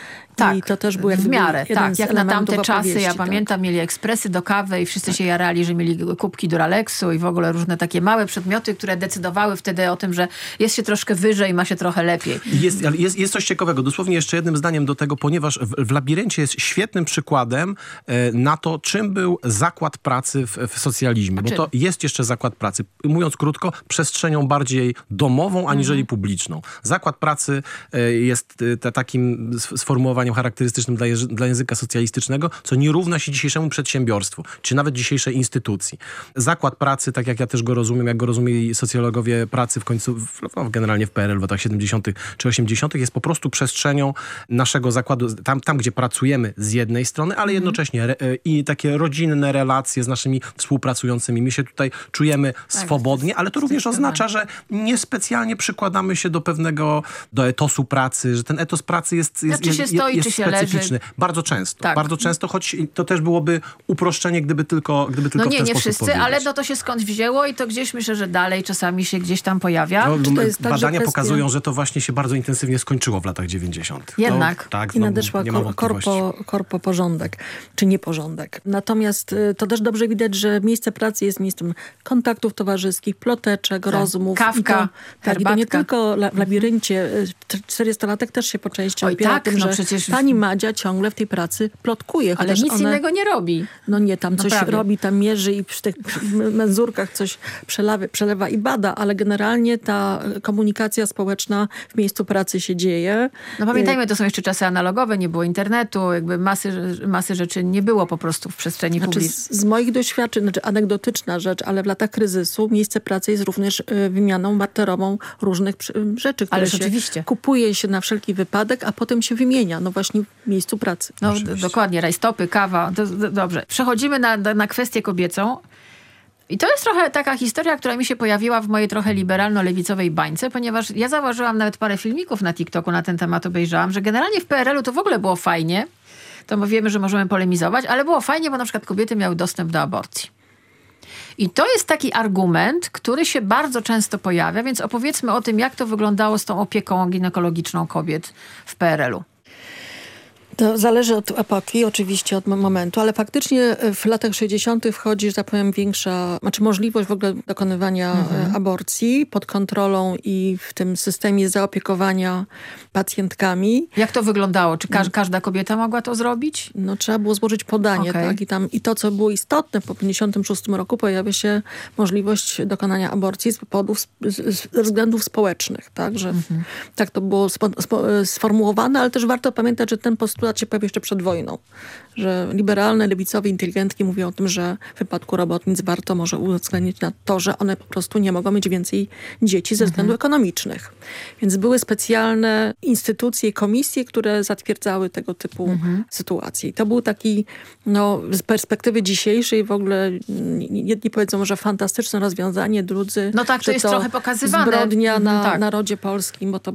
i to też był w miarę, tak. Jak na tamte czasy, ja tak. pamiętam, mieli ekspresy do kawy i wszyscy się jarali, że mieli kubki Duralexu i w ogóle różne takie małe przedmioty, które decydowały wtedy o tym, że jest się troszkę wyżej, ma się trochę lepiej. Jest, ale jest, jest coś ciekawego, dosłownie jeszcze jednym zdaniem do tego, ponieważ w, w Labiryncie jest świetnym przykładem e, na to, czym był zakład pracy w, w socjalizmie. Bo to jest jeszcze zakład pracy. Mówiąc krótko, przestrzenią bardziej domową, aniżeli publiczną. Zakład pracy e, jest e, takim sformułowaniem charakterystycznym dla, dla języka socjalistycznego, co nie równa się dzisiejszemu przedsiębiorstwu, czy nawet dzisiejszej instytucji. Zakład pracy, tak jak ja też go rozumiem, jak go rozumieli socjologowie pracy w końcu, w, no, generalnie w PRL w latach 70. czy 80., jest po prostu przestrzenią naszego zakładu, tam, tam gdzie pracujemy z jednej strony, ale jednocześnie re, e, i takie rodzinne relacje z naszymi współpracującymi. My się tutaj czujemy swobodnie, ale to również oznacza, że niespecjalnie przykładamy się do pewnego, do etosu pracy, że ten etos pracy jest, jest, czy się jest, stoi, jest czy się leży. specyficzny. Bardzo często. Tak. Bardzo często, choć to też byłoby uproszczenie, gdyby tylko, gdyby tylko No w nie, ten nie wszyscy, powiedzieć. ale no to się skąd wzięło i to gdzieś myślę, że dalej czasami się gdzieś tam pojawia. No, Czy to jest tak, badania pokazują, że to właśnie się bardzo intensywnie skończyło w latach 90. Jednak. To, tak, I no, nadeszła nie ma kor- wątpliwości. Korpo, korpo porządek, czy nieporządek. Natomiast y, to też dobrze widać, że miejsce pracy jest miejscem kontaktów towarzyskich, ploteczek, rozmów. Kawka, I to, tak, i to nie tylko la, w labiryncie. Y, 40-latek też się po części Oj, opiera tak, tym, no że przecież- pani Madzia ciągle w tej pracy plotkuje. Ale nic one, innego nie robi. No nie, tam coś robi, tam mierzy i przy tych menzurkach coś przelewa, przelewa i bada, ale generalnie ta komunikacja społeczna w miejscu pracy się dzieje. No pamiętajmy, to są jeszcze czasy analogowe, nie było internetu, jakby masy, masy rzeczy nie było po prostu w przestrzeni Znaczy publicznej. z, z moich doświadczeń, znaczy anegdotyczna rzecz, ale w latach kryzysu miejsce pracy jest również y, wymianą barterową różnych przy- y, rzeczy, które Ależ się oczywiście. kupuje się na wszelki wypadek, a potem się wymienia, no właśnie w miejscu pracy. No dokładnie, rajstopy, kawa. Do, do, dobrze. Przechodzimy na, na na kwestię kobiecą. I to jest trochę taka historia, która mi się pojawiła w mojej trochę liberalno-lewicowej bańce, ponieważ ja zauważyłam nawet parę filmików na TikToku na ten temat obejrzałam, że generalnie w PRL-u to w ogóle było fajnie. To my wiemy, że możemy polemizować, ale było fajnie, bo na przykład kobiety miały dostęp do aborcji. I to jest taki argument, który się bardzo często pojawia, więc opowiedzmy o tym, jak to wyglądało z tą opieką ginekologiczną kobiet w PRL-u. To zależy od epoki, oczywiście od mo- momentu, ale faktycznie e, w latach 60. wchodzi, że tak powiem, większa, znaczy możliwość w ogóle dokonywania Mhm. e, aborcji pod kontrolą i w tym systemie zaopiekowania pacjentkami. Jak to wyglądało? Czy każ każda kobieta mogła to zrobić? No trzeba było złożyć podanie, Okej. tak? I, tam, I to, co było istotne, po 56 roku pojawia się możliwość dokonania aborcji z powodów, z, z, ze względów społecznych, tak? Że Mhm. tak to było spo, spo, e, sformułowane, ale też warto pamiętać, że ten postulat się pojawił jeszcze przed wojną. Że liberalne, lewicowe inteligentki mówią o tym, że w wypadku robotnic warto może uwzględnić na to, że one po prostu nie mogą mieć więcej dzieci ze względów ekonomicznych. Więc były specjalne instytucje, komisje, które zatwierdzały tego typu Mhm. sytuacje. I to był taki, no, z perspektywy dzisiejszej w ogóle jedni powiedzą, że fantastyczne rozwiązanie, drudzy, No tak, to jest trochę pokazywane. zbrodnia Mhm, na tak. narodzie polskim, bo to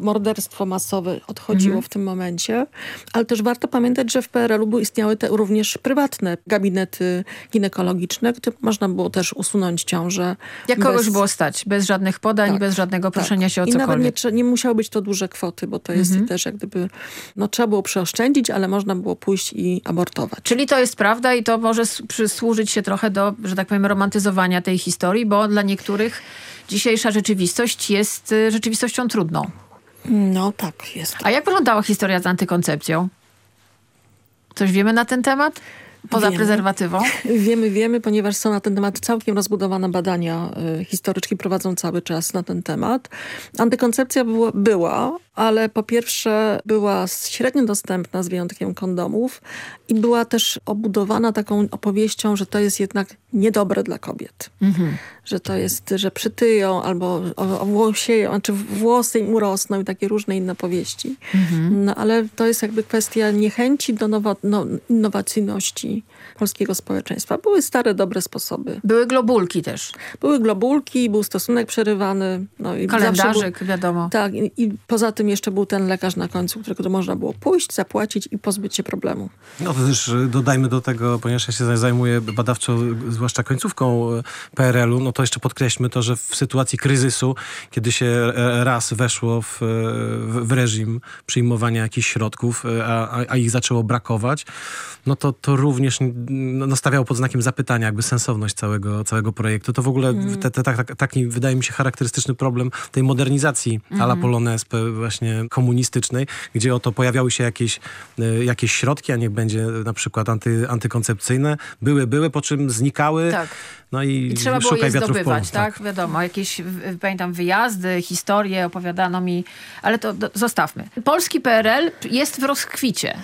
morderstwo masowe odchodziło Mhm. w tym momencie. Ale też warto pamiętać, że w PRL-u istniały te również prywatne gabinety ginekologiczne, gdzie można było też usunąć ciążę. Jak kogoś bez- było stać, bez żadnych podań, Tak, bez żadnego proszenia się o I nawet nie, cokolwiek. trze- nie musiały być to duże kwoty, bo to jest Mhm. też jak gdyby, no trzeba było przeoszczędzić, ale można było pójść i abortować. Czyli to jest prawda i to może przysłużyć się trochę do, że tak powiem, romantyzowania tej historii, bo dla niektórych dzisiejsza rzeczywistość jest y, rzeczywistością trudną. No tak, jest. A jak wyglądała historia z antykoncepcją? Coś wiemy na ten temat? Poza wiemy. prezerwatywą? Wiemy, wiemy, ponieważ są na ten temat całkiem rozbudowane badania. y, Historyczki prowadzą cały czas na ten temat. Antykoncepcja było, była, ale po pierwsze była średnio dostępna z wyjątkiem kondomów i była też obudowana taką opowieścią, że to jest jednak niedobre dla kobiet. Mhm. Że to jest, że przytyją albo owłosieją, znaczy włosy im urosną i takie różne inne powieści. Mhm. No ale to jest jakby kwestia niechęci do nowo, no, innowacyjności polskiego społeczeństwa. Były stare, dobre sposoby. Były globulki też. Były globulki, był stosunek przerywany. No i Kalendarzyk, był, wiadomo. Tak, i, i poza tym jeszcze był ten lekarz na końcu, którego można było pójść, zapłacić i pozbyć się problemu. No to też y, dodajmy do tego, ponieważ ja się zajmuję badawczo, y, zwłaszcza końcówką y, PRL-u, no to jeszcze podkreślmy to, że w sytuacji kryzysu, kiedy się e, raz weszło w, e, w, w reżim przyjmowania jakichś środków, e, a, a- a ich zaczęło brakować, no to, to również no, no, stawiało pod znakiem zapytania jakby sensowność całego, całego projektu. To w ogóle Mm. te, te, tak, tak, taki wydaje mi się charakterystyczny problem tej modernizacji Mhm. a la Polonespe właśnie komunistycznej, gdzie oto pojawiały się jakieś, e, jakieś środki, a niech będzie na przykład anty, antykoncepcyjne. Były, były, po czym znikały. Tak. No i, I trzeba było je w polu. zdobywać, tak? Wiadomo, jakieś, pamiętam, wyjazdy, historie opowiadano mi, ale to do, zostawmy. Polski PRL jest w rozkwicie.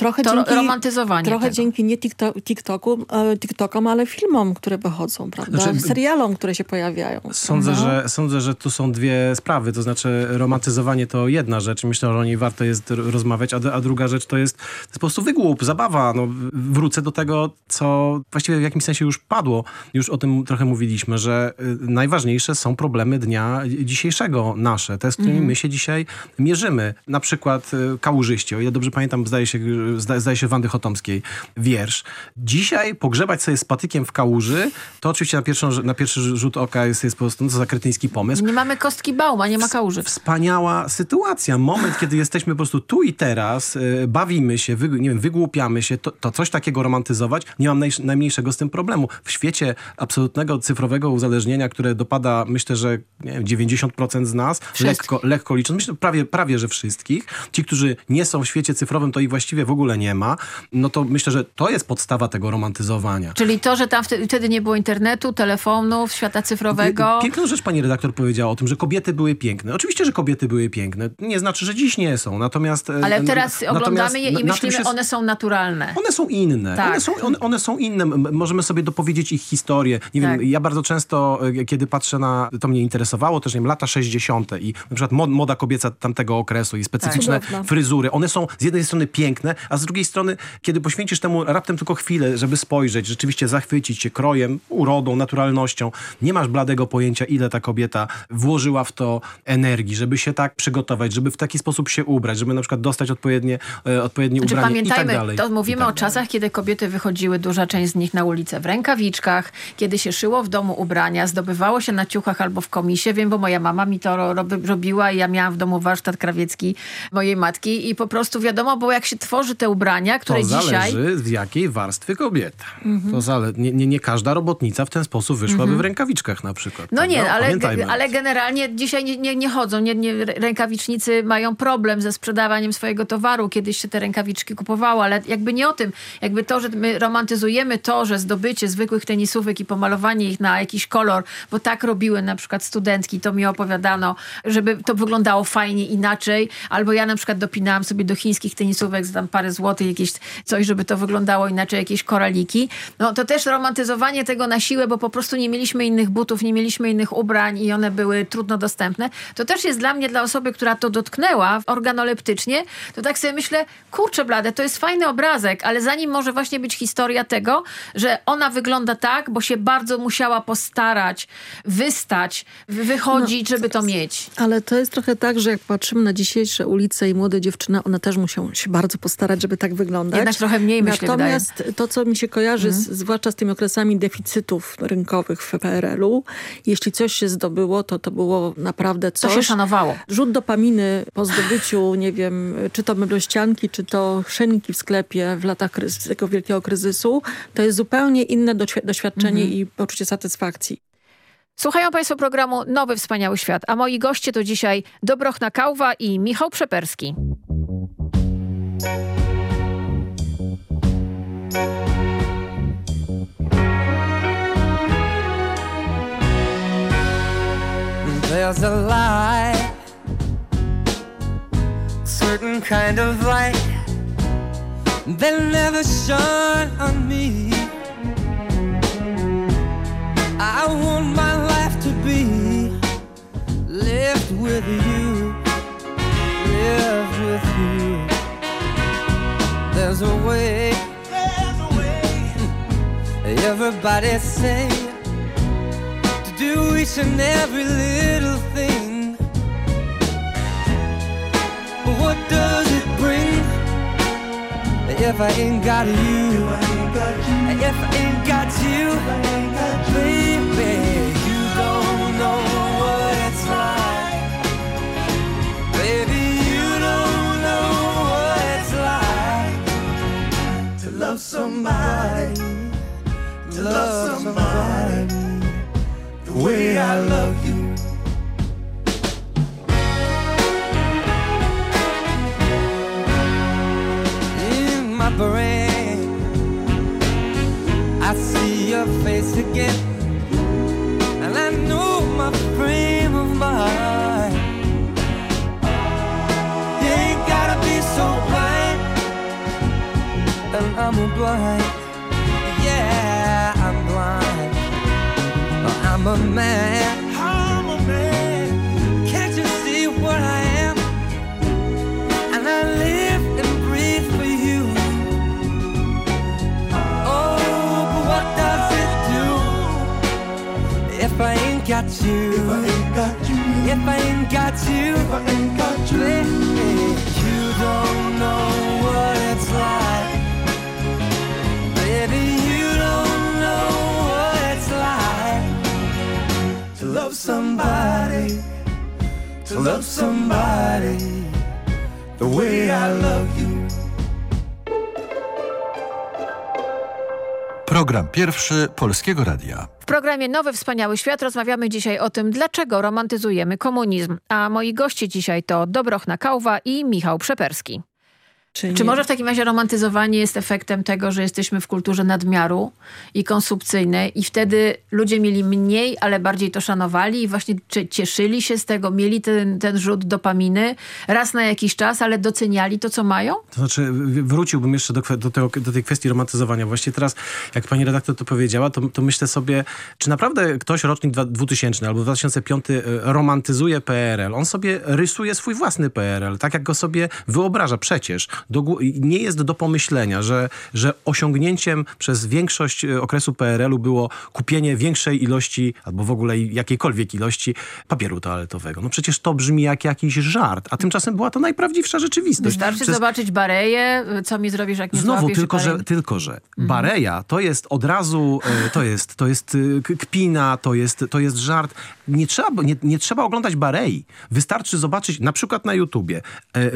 Trochę to dzięki, romantyzowanie Trochę tego. dzięki nie TikTok, TikToku, e, TikTokom, ale filmom, które wychodzą, prawda? Znaczy, Serialom, które się pojawiają. Sądzę, No. że, sądzę, że tu są dwie sprawy. To znaczy romantyzowanie to jedna rzecz. Myślę, że o niej warto jest rozmawiać, a, a druga rzecz to jest, to jest po prostu wygłup, zabawa. No, wrócę do tego, co właściwie w jakimś sensie już padło. Już o tym trochę mówiliśmy, że y, najważniejsze są problemy dnia dzisiejszego nasze. Te, z którymi Mhm. my się dzisiaj mierzymy. Na przykład y, kałużyści. O ile dobrze pamiętam, zdaje się, zda, zdaje się Wandy Chotomskiej wiersz. Dzisiaj pogrzebać sobie z patykiem w kałuży, to oczywiście na, pierwszą, na pierwszy rzut oka jest, jest po prostu no, co za kretyński pomysł. Nie mamy kostki Bauma, nie ma kałuży. Wspaniała sytuacja. Moment, kiedy jesteśmy po prostu tu i teraz, y, bawimy się, wy, nie wiem, wygłupiamy się, to, to coś takiego romantyzować, nie mam naj, najmniejszego z tym problemu. W świecie absolutnego cyfrowego uzależnienia, które dopada, myślę, że nie wiem, 90% z nas, lekko, lekko licząc, myślę, prawie, prawie, że wszystkich. Ci, którzy nie są w świecie cyfrowym, to ich właściwie w ogóle nie ma. No to myślę, że to jest podstawa tego romantyzowania. Czyli to, że tam wtedy, wtedy nie było internetu, telefonów, świata cyfrowego. Piękną rzecz pani redaktor powiedziała o tym, że kobiety były piękne. Oczywiście, że kobiety były piękne. Nie znaczy, że dziś nie są. Natomiast... e, Ale teraz natomiast oglądamy je i myślimy, się- one są naturalne. one są inne. Tak. One, są, one, one są inne. Możemy sobie dopowiedzieć ich historię. Nie Tak. wiem, ja bardzo często, e, kiedy patrzę na... To mnie interesowało też, nie wiem, lata 60. i na przykład mod, moda kobieca tamtego okresu i specyficzne Tak. Fryzury. One są z jednej strony piękne, a z drugiej strony, kiedy poświęcisz temu raptem tylko chwilę, żeby spojrzeć, rzeczywiście zachwycić się krojem, urodą, naturalnością, nie masz bladego pojęcia, ile ta kobieta włożyła w to energii, żeby się tak przygotować, żeby w taki sposób się ubrać, żeby na przykład dostać odpowiednie, e, odpowiednie Znaczy, ubranie i tak pamiętajmy, dalej. to mówimy o czasach, kiedy kobiety wychodziły, duża część z nich na ulicę w rękawiczkach, kiedy się szyło w domu ubrania, zdobywało się na ciuchach albo w komisie. Wiem, bo moja mama mi to ro, robi- robiła i ja miałam w domu warsztat krawiecki mojej matki i po prostu wiadomo było, jak się tworzy te ubrania, które to dzisiaj... zależy z jakiej warstwy kobieta. Mhm. To zale... nie, nie, nie każda robotnica w ten sposób wyszłaby Mhm. w rękawiczkach na przykład. No prawda? nie, ale, Pamiętajmy. ale generalnie dzisiaj nie, nie, nie chodzą. Nie, nie, rękawicznicy mają problem ze sprzedawaniem swojego towaru. Kiedyś się te rękawiczki kupowało, ale jakby nie o tym. Jakby to, że my romantyzujemy to, że zdobycie zwykłych tenisówek i pomalowanie ich na jakiś kolor, bo tak robiły na przykład studentki, to mi opowiadano, żeby to wyglądało fajnie inaczej. Albo ja na przykład dopinałam sobie do chińskich tenisówek za tam parę złotych jakieś coś, żeby to wyglądało inaczej, jakieś koraliki. No to też romantyzowanie tego na siłę, bo po prostu nie mieliśmy innych butów, nie mieliśmy innych ubrań i one były trudno dostępne. To też jest dla mnie, dla osoby, która to dotknęła organoleptycznie, to tak sobie myślę, kurczę blade, to jest fajny obrazek, ale za nim może właśnie być historia tego, że ona wygląda tak, bo się bardzo musiała postarać, wystać, wy- wychodzić, żeby to mieć. Ale to jest trochę tak, że jak patrzymy na dzisiejsze ulice i młode dziewczyny, one też muszą się bardzo postarać, żeby tak wyglądać. Jednak trochę mniej, myślę, Natomiast to, co mi się kojarzy, Mhm. z, zwłaszcza z tymi okresami deficytów rynkowych w PRL-u, jeśli coś się zdobyło, to to było naprawdę To coś. się szanowało. Rzut dopaminy po zdobyciu, nie wiem, czy to meblościanki, czy to szynki w sklepie w latach tego wielkiego kryzysu, to jest zupełnie inne doświ- doświadczenie Mhm. i poczucie satysfakcji. Słuchają Państwo programu Nowy Wspaniały Świat, a moi goście to dzisiaj Dobrochna Kałwa i Michał Przeperski. There's a light, certain kind of light that never shone on me. I want my life to be lived with you, lived with you. There's a way, there's a way. Everybody say to do each and every little thing. But what does it bring if I ain't got you? If I ain't got you, If I ain't got baby, love somebody, to love somebody the way I love you. In my brain, I see your face again, and I know my frame of mind. And I'm a blind. Yeah, I'm blind. Oh, I'm a man. I'm a man. Can't you see what I am? And I live and breathe for you. Oh, but what does it do if I ain't got you? If I ain't got you. If I ain't got you. If I ain't got you. You don't know somebody, to love somebody the way I love you. Program pierwszy Polskiego Radia. W programie Nowy Wspaniały Świat rozmawiamy dzisiaj o tym, dlaczego romantyzujemy komunizm. A moi goście dzisiaj to Dobrochna Kałwa i Michał Przeperski. Czy, Czy może w takim razie romantyzowanie jest efektem tego, że jesteśmy w kulturze nadmiaru i konsumpcyjnej i wtedy ludzie mieli mniej, ale bardziej to szanowali i właśnie cieszyli się z tego, mieli ten, ten rzut dopaminy raz na jakiś czas, ale doceniali to, co mają? To znaczy, wróciłbym jeszcze do, do, tego, do tej kwestii romantyzowania. Właściwie teraz, jak pani redaktor to powiedziała, to, to myślę sobie, czy naprawdę ktoś rocznik dwa- 2000 albo 2005 e, romantyzuje PRL. On sobie rysuje swój własny PRL, tak jak go sobie wyobraża. Przecież do, nie jest do pomyślenia, że, że osiągnięciem przez większość e, okresu PRL-u było kupienie większej ilości, albo w ogóle jakiejkolwiek ilości papieru toaletowego. No przecież to brzmi jak jakiś żart, a tymczasem była to najprawdziwsza rzeczywistość. Wystarczy Przez- zobaczyć Bareję, co mi zrobisz, jak nie Znowu, tylko że, tylko że Bareja to jest od razu, e, to jest, to jest e, kpina, to jest, to jest żart. Nie trzeba, nie, nie trzeba oglądać Barei. Wystarczy zobaczyć na przykład na YouTubie e,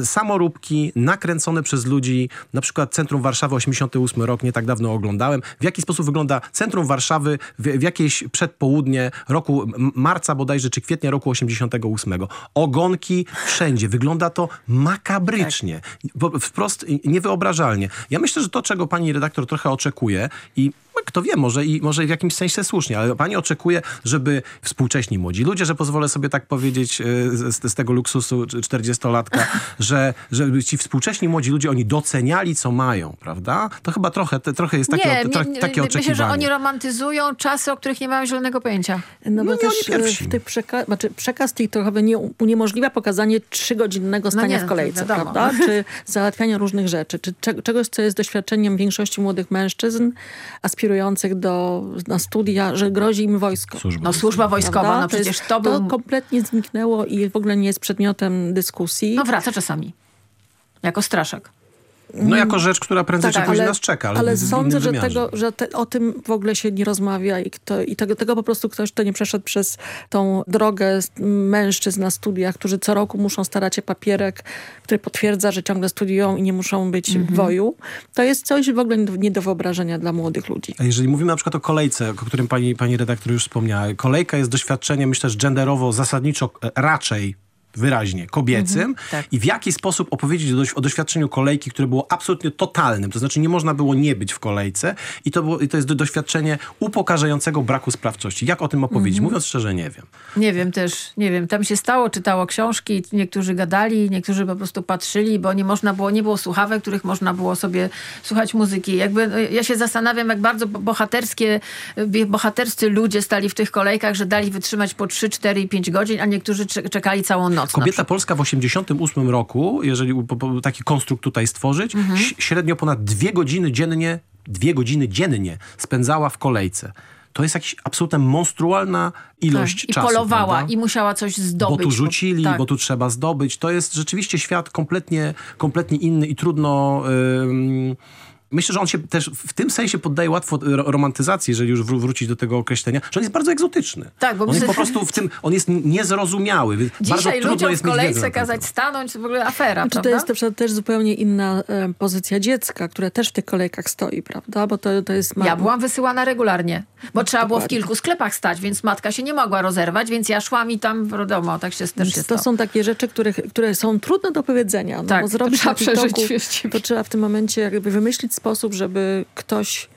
e, samoróbki nakręcone przez ludzi, na przykład Centrum Warszawy 88 rok, nie tak dawno oglądałem. W jaki sposób wygląda Centrum Warszawy w, w jakieś przedpołudnie roku marca bodajże, czy kwietnia roku 88. Ogonki wszędzie. Wygląda to makabrycznie. Po- Wprost niewyobrażalnie. Ja myślę, że to, czego pani redaktor trochę oczekuje i kto wie, może i może w jakimś sensie słusznie, ale pani oczekuje, żeby współcześni młodzi ludzie, że pozwolę sobie tak powiedzieć e, z, z tego luksusu 40-latka, że, żeby ci współcześni młodzi ludzie, oni doceniali, co mają, prawda? To chyba trochę, te, trochę jest takie, nie, o- tra, nie, nie, takie myślę, oczekiwanie. że oni romantyzują czasy, o których nie mają zielonego pojęcia. No bo nie też e, w tych przeka- znaczy przekaz tych trochę nie uniemożliwia pokazanie trzygodzinnego stania nie, w kolejce, wiadomo. prawda? Czy załatwiania różnych rzeczy, czy cze- czegoś, co jest doświadczeniem większości młodych mężczyzn aspirujących do, na studia, że grozi im wojsko. No służba wojskowa, Prawda? no przecież jest, to był... To kompletnie zniknęło i w ogóle nie jest przedmiotem dyskusji. No wraca czasami. Jako straszak. No jako rzecz, która prędzej Tak, czy później nas czeka, ale, ale sądzę, że, tego, że te, o tym w ogóle się nie rozmawia i, kto, i tego, tego po prostu ktoś, kto nie przeszedł przez tą drogę mężczyzn na studiach, którzy co roku muszą starać się papierek, który potwierdza, że ciągle studiują i nie muszą być Mhm. w woju. To jest coś w ogóle nie do- nie do wyobrażenia dla młodych ludzi. A jeżeli mówimy na przykład o kolejce, o którym pani, pani redaktor już wspomniała, kolejka jest doświadczeniem, myślę, że genderowo zasadniczo e, raczej wyraźnie kobiecym Mhm, tak. i w jaki sposób opowiedzieć o, doś- o doświadczeniu kolejki, które było absolutnie totalnym, to znaczy nie można było nie być w kolejce i to, było, i to jest do, doświadczenie upokarzającego braku sprawczości. Jak o tym opowiedzieć? Mhm. Mówiąc szczerze, nie wiem. Nie wiem też, nie wiem, tam się stało, czytało książki, niektórzy gadali, niektórzy po prostu patrzyli, bo nie można było, nie było słuchawek, których można było sobie słuchać muzyki. Jakby no, ja się zastanawiam, jak bardzo bohaterskie, bohaterscy ludzie stali w tych kolejkach, że dali wytrzymać po 3, 4 i 5 godzin, a niektórzy cze- czekali całą noc. Kobieta polska w 88 roku, jeżeli taki konstrukt tutaj stworzyć, Mhm. średnio ponad dwie godziny dziennie, dwie godziny dziennie spędzała w kolejce. To jest jakaś absolutnie monstrualna ilość tak. I czasu. polowała prawda? i musiała coś zdobyć. Bo tu rzucili, tak. bo tu trzeba zdobyć. To jest rzeczywiście świat kompletnie, kompletnie inny i trudno... ym, Myślę, że on się też w tym sensie poddaje łatwo ro- romantyzacji, jeżeli już wró- wrócić do tego określenia, że on jest bardzo egzotyczny. Tak, bo on jest po prostu w tym, on jest niezrozumiały. Bardzo Dzisiaj trudno ludziom jest w kolejce kazać stanąć, to w ogóle afera, Czy to prawda? jest na przykład też zupełnie inna e, pozycja dziecka, które też w tych kolejkach stoi, prawda? Bo to, to jest... ma- Ja byłam wysyłana regularnie, bo trzeba było w kilku sklepach stać, więc matka się nie mogła rozerwać, więc ja szłam i tam wiadomo, tak się też Więc się to są takie rzeczy, które, które są trudne do powiedzenia. No, Tak, bo to zrobić trzeba na TikToku, przeżyć, to trzeba w tym momencie jakby wymyślić sposób, żeby ktoś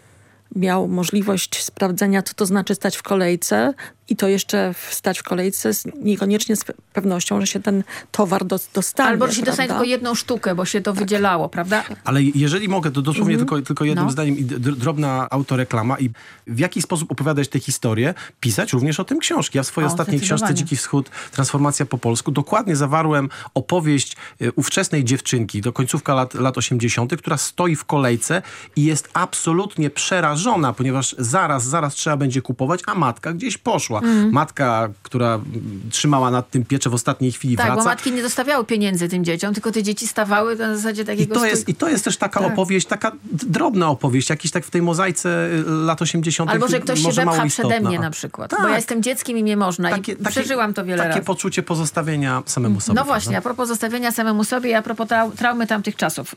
miał możliwość sprawdzenia, co to znaczy stać w kolejce i to jeszcze stać w kolejce z, niekoniecznie z pe- pewnością, że się ten towar do, dostanie. Albo że się dostanie tylko jedną sztukę, bo się to wydzielało, prawda? Ale jeżeli mogę, to dosłownie Mhm. tylko, tylko jednym No. zdaniem i drobna autoreklama i w jaki sposób opowiadać tę historię, pisać również o tym książki. Ja w swojej O, ostatniej książce. Dziki Wschód, Transformacja po polsku, dokładnie zawarłem opowieść y, ówczesnej dziewczynki do końcówka lat, lat 80., która stoi w kolejce i jest absolutnie przerażona, ponieważ zaraz, zaraz trzeba będzie kupować, a matka gdzieś poszła. Mhm. Matka, która mm, trzymała nad tym pieczę w ostatniej chwili Tak, bo wraca. matki nie dostawiały pieniędzy tym dzieciom, tylko te dzieci stawały na zasadzie I takiego... to, stój- jest, I to jest też taka Tak. opowieść, taka drobna opowieść, jakiś tak w tej mozaice y, lat 80. Albo, że ktoś się wepcha przede mnie na przykład. Tak. Bo ja jestem dzieckiem i mnie można. Takie- I takie- przeżyłam to wiele Takie razy. poczucie pozostawienia samemu sobie. No właśnie, a prawda? propos zostawienia samemu sobie i a propos trau traumy tamtych czasów.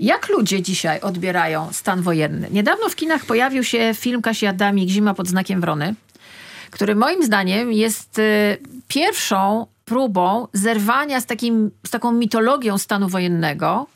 Jak ludzie dzisiaj odbierają stan wojenny? Niedawno w kinach pojawił się film Kasi Adamik Zima pod znakiem wrony, który moim zdaniem jest y, pierwszą próbą zerwania z, takim, z taką mitologią stanu wojennego.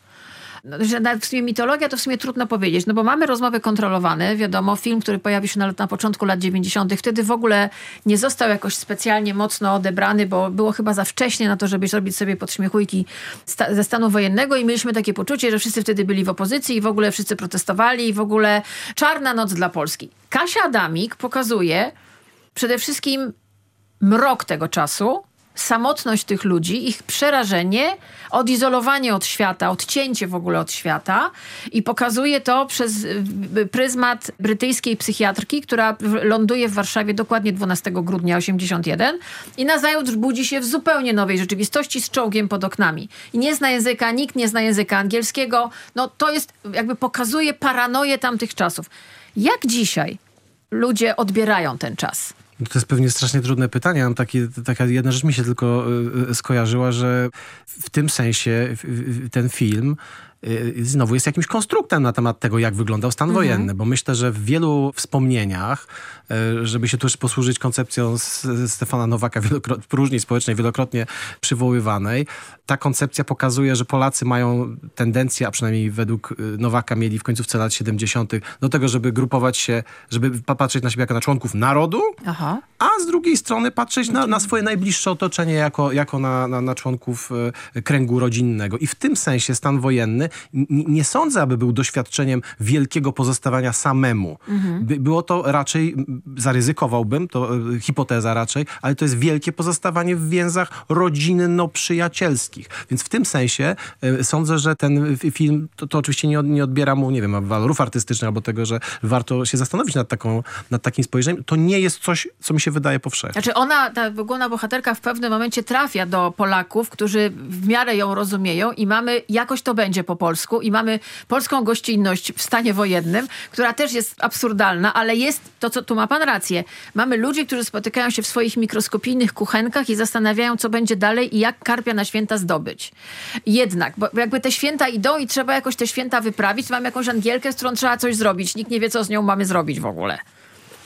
No, w sumie mitologia to w sumie trudno powiedzieć, no bo mamy rozmowy kontrolowane, wiadomo, film, który pojawił się na, na początku lat 90., wtedy w ogóle nie został jakoś specjalnie mocno odebrany, bo było chyba za wcześnie na to, żeby zrobić sobie podśmiechujki sta ze stanu wojennego i mieliśmy takie poczucie, że wszyscy wtedy byli w opozycji i w ogóle wszyscy protestowali i w ogóle czarna noc dla Polski. Kasia Adamik pokazuje przede wszystkim mrok tego czasu, samotność tych ludzi, ich przerażenie, odizolowanie od świata, odcięcie w ogóle od świata i pokazuje to przez y, y, pryzmat brytyjskiej psychiatrki, która ląduje w Warszawie dokładnie 12 grudnia 81 i nazajutrz budzi się w zupełnie nowej rzeczywistości z czołgiem pod oknami. I nie zna języka, nikt nie zna języka angielskiego. No to jest, jakby pokazuje paranoję tamtych czasów. Jak dzisiaj ludzie odbierają ten czas? No To jest pewnie strasznie trudne pytanie. Mam takie, taka jedna rzecz mi się tylko y, y, skojarzyła, że w tym sensie ten film znowu jest jakimś konstruktem na temat tego, jak wyglądał stan Mhm. wojenny, bo myślę, że w wielu wspomnieniach, y, żeby się też posłużyć koncepcją Stefana Nowaka próżni społecznej, wielokrotnie przywoływanej, ta koncepcja pokazuje, że Polacy mają tendencję, a przynajmniej według y, Nowaka mieli w końcówce lat 70., do tego, żeby grupować się, żeby patrzeć na siebie jako na członków narodu, Aha. a z drugiej strony patrzeć na, na swoje najbliższe otoczenie jako, jako na, na, na członków kręgu rodzinnego. I w tym sensie stan wojenny nie sądzę, aby był doświadczeniem wielkiego pozostawania samemu. Mhm. By, było to raczej, zaryzykowałbym, to e, hipoteza raczej, ale to jest wielkie pozostawanie w więzach rodzinno-przyjacielskich. Więc w tym sensie e, sądzę, że ten film, to, to oczywiście nie, od, nie odbiera mu, nie wiem, walorów artystycznych albo tego, że warto się zastanowić nad, taką, nad takim spojrzeniem. To nie jest coś, co mi się wydaje powszechne. Znaczy ona, ta główna bohaterka w pewnym momencie trafia do Polaków, którzy w miarę ją rozumieją i mamy, jakoś to będzie po polsku i mamy polską gościnność w stanie wojennym, która też jest absurdalna, ale jest to, co tu ma pan rację. Mamy ludzi, którzy spotykają się w swoich mikroskopijnych kuchenkach i zastanawiają, co będzie dalej i jak karpia na święta zdobyć. Jednak, bo jakby te święta idą i trzeba jakoś te święta wyprawić, mamy jakąś Angielkę, z którą trzeba coś zrobić. Nikt nie wie, co z nią mamy zrobić w ogóle.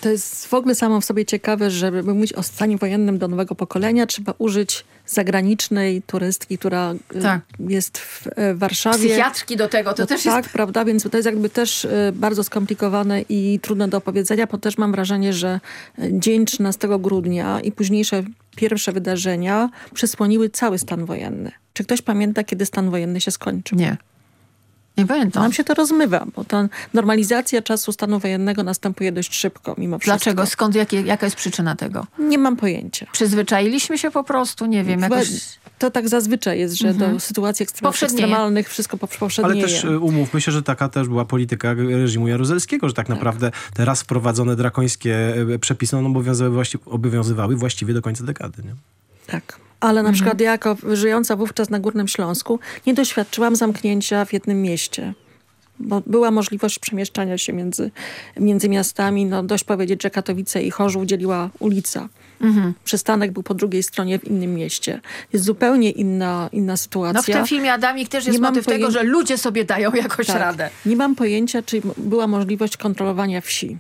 To jest w ogóle samo w sobie ciekawe, żeby mówić o stanie wojennym do nowego pokolenia, trzeba użyć zagranicznej turystki, która y, Tak. jest w e, Warszawie. Psychiatrki do tego, to no też tak, jest... prawda, więc to jest jakby też y, bardzo skomplikowane i trudne do opowiedzenia, bo też mam wrażenie, że y, dzień 13 grudnia i późniejsze pierwsze wydarzenia przysłoniły cały stan wojenny. Czy ktoś pamięta, kiedy stan wojenny się skończył? Nie. Nie pamiętam. Nam się to rozmywa, bo ta normalizacja czasu stanu wojennego następuje dość szybko mimo wszystko. Dlaczego? Skąd? Jakie, jaka jest przyczyna tego? Nie mam pojęcia. Przyzwyczailiśmy się po prostu? Nie wiem. Jakoś... To tak zazwyczaj jest, że Mhm. do sytuacji ekstre- Powszednieje. ekstremalnych wszystko po- Ale powszednieje. też e, umówmy się, że taka też była polityka reżimu jaruzelskiego, że tak naprawdę teraz wprowadzone drakońskie e, przepisy one obowiązywały, właści- obowiązywały właściwie do końca dekady. Nie? Tak. Ale na przykład ja jako żyjąca wówczas na Górnym Śląsku nie doświadczyłam zamknięcia w jednym mieście. Bo była możliwość przemieszczania się między, między miastami. No dość powiedzieć, że Katowice i Chorzów dzieliła ulica. Mhm. Przystanek był po drugiej stronie w innym mieście. Jest zupełnie inna, inna sytuacja. No w tym filmie Adamik też jest Nie motyw tego, że ludzie sobie dają jakoś Tak. radę. Nie mam pojęcia, czy była możliwość kontrolowania wsi.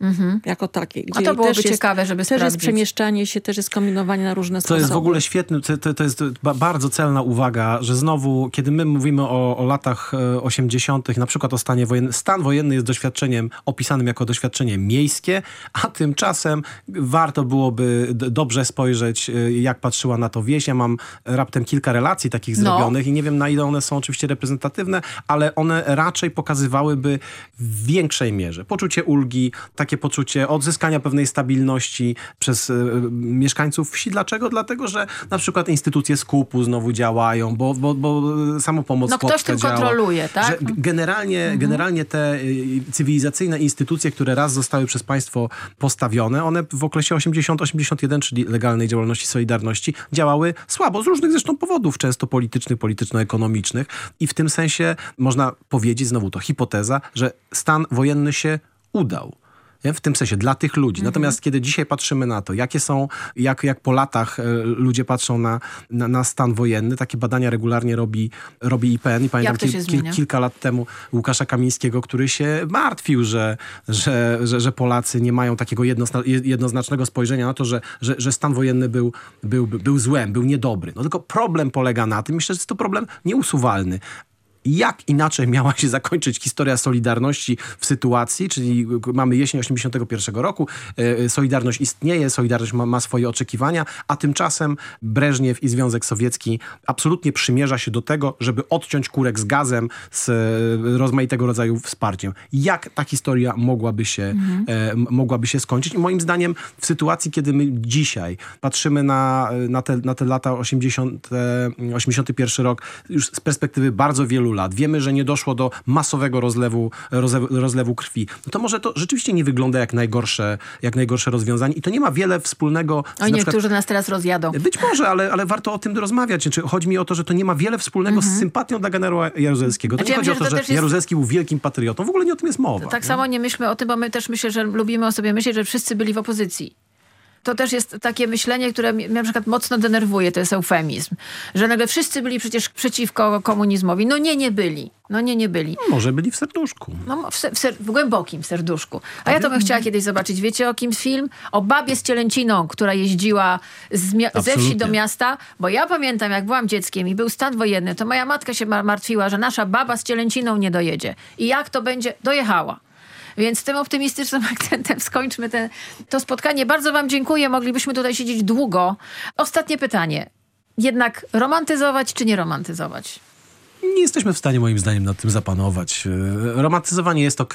Mhm. Jako takiej. A to byłoby też jest- ciekawe, żeby Też jest przemieszczanie się, też jest kombinowanie na różne To sposoby. jest w ogóle świetny, to, to, to jest ba, bardzo celna uwaga, że znowu, kiedy my mówimy o, o latach e, 80., na przykład o stanie wojennym, stan wojenny jest doświadczeniem opisanym jako doświadczenie miejskie, a tymczasem warto byłoby dobrze spojrzeć, e, jak patrzyła na to wieś. Ja mam raptem kilka relacji takich No. zrobionych i nie wiem, na ile one są oczywiście reprezentatywne, ale one raczej pokazywałyby w większej mierze poczucie ulgi, takie poczucie odzyskania pewnej stabilności przez e, mieszkańców wsi. Dlaczego? Dlatego, że na przykład instytucje skupu znowu działają, bo, bo, bo e, samopomoc No ktoś tym działa. kontroluje, tak? Że generalnie, generalnie te y, cywilizacyjne instytucje, które raz zostały przez państwo postawione, one w okresie 80-81, czyli legalnej działalności Solidarności, działały słabo, z różnych zresztą powodów, często politycznych, polityczno-ekonomicznych i w tym sensie można powiedzieć, znowu to hipoteza, że stan wojenny się udał. Nie? W tym sensie dla tych ludzi. Natomiast kiedy dzisiaj patrzymy na to, jakie są, jak, jak po latach e, ludzie patrzą na, na, na stan wojenny, takie badania regularnie robi, robi IPN i pamiętam kil, zmienia? kilka lat temu Łukasza Kamińskiego, który się martwił, że, że, że, że Polacy nie mają takiego jednosna, jednoznacznego spojrzenia na to, że, że, że stan wojenny był, był, był złem, był niedobry. No tylko problem polega na tym, myślę, że jest to problem nieusuwalny. Jak inaczej miała się zakończyć historia Solidarności w sytuacji, czyli mamy jesień 81 roku, e, Solidarność istnieje, Solidarność ma, ma swoje oczekiwania, a tymczasem Breżniew i Związek Sowiecki absolutnie przymierza się do tego, żeby odciąć kurek z gazem, z e, rozmaitego rodzaju wsparciem. Jak ta historia mogłaby się, Mhm. e, mogłaby się skończyć? I moim zdaniem w sytuacji, kiedy my dzisiaj patrzymy na, na, te, na te lata 80, e, 81 rok, już z perspektywy bardzo wielu lat, wiemy, że nie doszło do masowego rozlewu, rozlewu, rozlewu krwi, no to może to rzeczywiście nie wygląda jak najgorsze, jak najgorsze rozwiązanie i to nie ma wiele wspólnego z Oj, na niektórzy przykład, nas teraz rozjadą. być może, ale, ale warto o tym rozmawiać. Znaczy, chodzi mi o to, że to nie ma wiele wspólnego z sympatią dla generała Jaruzelskiego. To Znaczy, nie ja chodzi myślę, o to, że to że jest- Jaruzelski był wielkim patriotą. W ogóle nie o tym jest mowa. Tak nie? samo nie myślmy o tym, bo my też myślę, że lubimy o sobie myśleć, że wszyscy byli w opozycji. To też jest takie myślenie, które mnie na przykład mocno denerwuje, to jest eufemizm. Że nagle wszyscy byli przecież przeciwko komunizmowi. No nie, nie byli. No nie, nie byli. Może byli w serduszku. No, w, se- w, ser- w głębokim serduszku. A ja to bym chciała kiedyś zobaczyć. Wiecie o kim film? O babie z cielęciną, która jeździła ze wsi do miasta. Bo ja pamiętam, jak byłam dzieckiem i był stan wojenny, to moja matka się ma- martwiła, że nasza baba z cielęciną nie dojedzie. I jak to będzie? Dojechała. Więc tym optymistycznym akcentem skończmy te, to spotkanie. Bardzo wam dziękuję. Moglibyśmy tutaj siedzieć długo. Ostatnie pytanie. Jednak romantyzować czy nie romantyzować? Nie jesteśmy w stanie moim zdaniem nad tym zapanować. E, Romantyzowanie jest ok,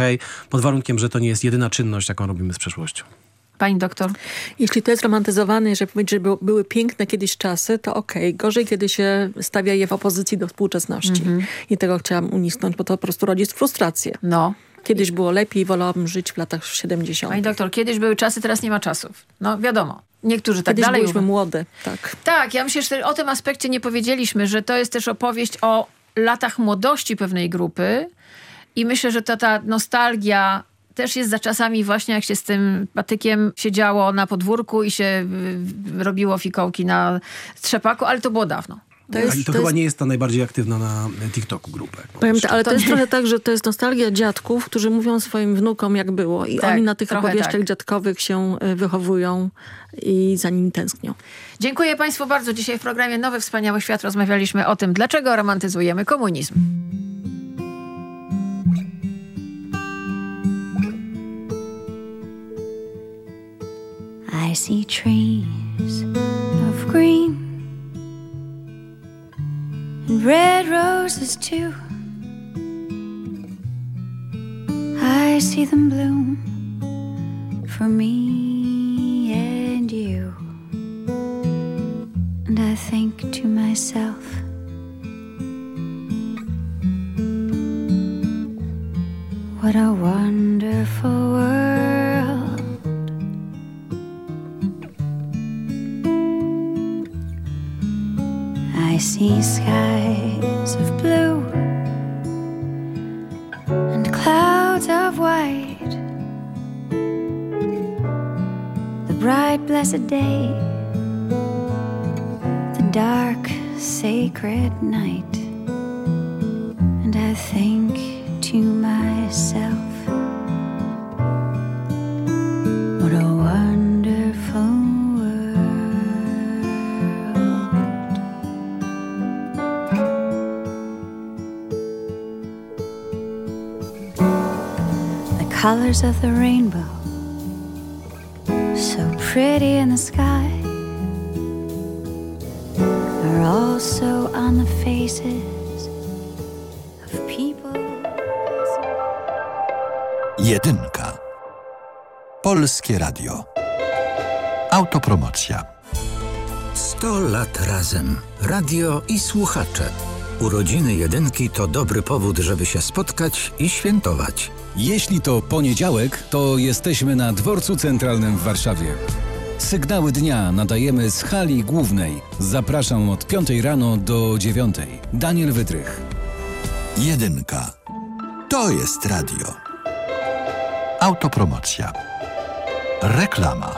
pod warunkiem, że to nie jest jedyna czynność, jaką robimy z przeszłością. Pani doktor? Jeśli to jest romantyzowane, żeby powiedzieć, że był- były piękne kiedyś czasy, to okej. Gorzej, kiedy się stawia je w opozycji do współczesności. I tego chciałam uniknąć, bo to po prostu rodzi frustrację. No. Kiedyś było lepiej, wolałabym żyć w latach 70. Pani doktor, kiedyś były czasy, teraz nie ma czasów. No wiadomo. Niektórzy tak Kiedyś dalej byliśmy młode, tak. Tak, ja myślę, że o tym aspekcie nie powiedzieliśmy, że to jest też opowieść o latach młodości pewnej grupy i myślę, że to ta nostalgia też jest za czasami właśnie jak się z tym patykiem siedziało na podwórku i się robiło fikołki na trzepaku, ale to było dawno. To jest, I to, to chyba jest, nie jest ta najbardziej aktywna na TikToku grupa. Powiem to, ale to, To jest trochę tak, że to jest nostalgia dziadków, którzy mówią swoim wnukom, jak było. I Tak, oni na tych opowieściach tak. dziadkowych się y, wychowują i za nim tęsknią. Dziękuję Państwu bardzo. Dzisiaj w programie Nowy Wspaniały Świat rozmawialiśmy o tym, dlaczego romantyzujemy komunizm. I see trees of green and red roses too. I see them bloom for me and you. And I think to myself, what a wonderful world. I see skies of blue and clouds of white. The bright, blessed day, the dark, sacred night. And I think to myself, colors of the rainbow, so pretty in the sky, are also on the faces of people. Jedynka. Polskie Radio. Autopromocja. 100 lat razem. Radio i słuchacze. Urodziny jedynki to dobry powód, żeby się spotkać i świętować. Jeśli to poniedziałek, to jesteśmy na Dworcu Centralnym w Warszawie. Sygnały dnia nadajemy z hali głównej. Zapraszam od 5 rano do 9. Daniel Wydrych. Jedynka. To jest radio. Autopromocja. Reklama.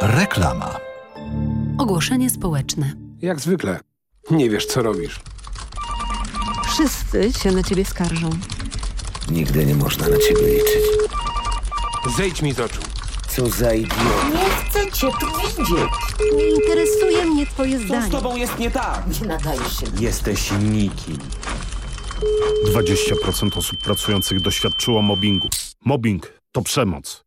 Reklama. Ogłoszenie społeczne. Jak zwykle. Nie wiesz, co robisz. Wszyscy się na ciebie skarżą. Nigdy nie można na ciebie liczyć. Zejdź mi z oczu. Co za idiot. Nie chcę cię tu widzieć. Nie interesuje mnie twoje Co zdanie. z tobą jest nie tak? Nie nadajesz się. Jesteś nikim. 20% osób pracujących doświadczyło mobbingu. Mobbing to przemoc.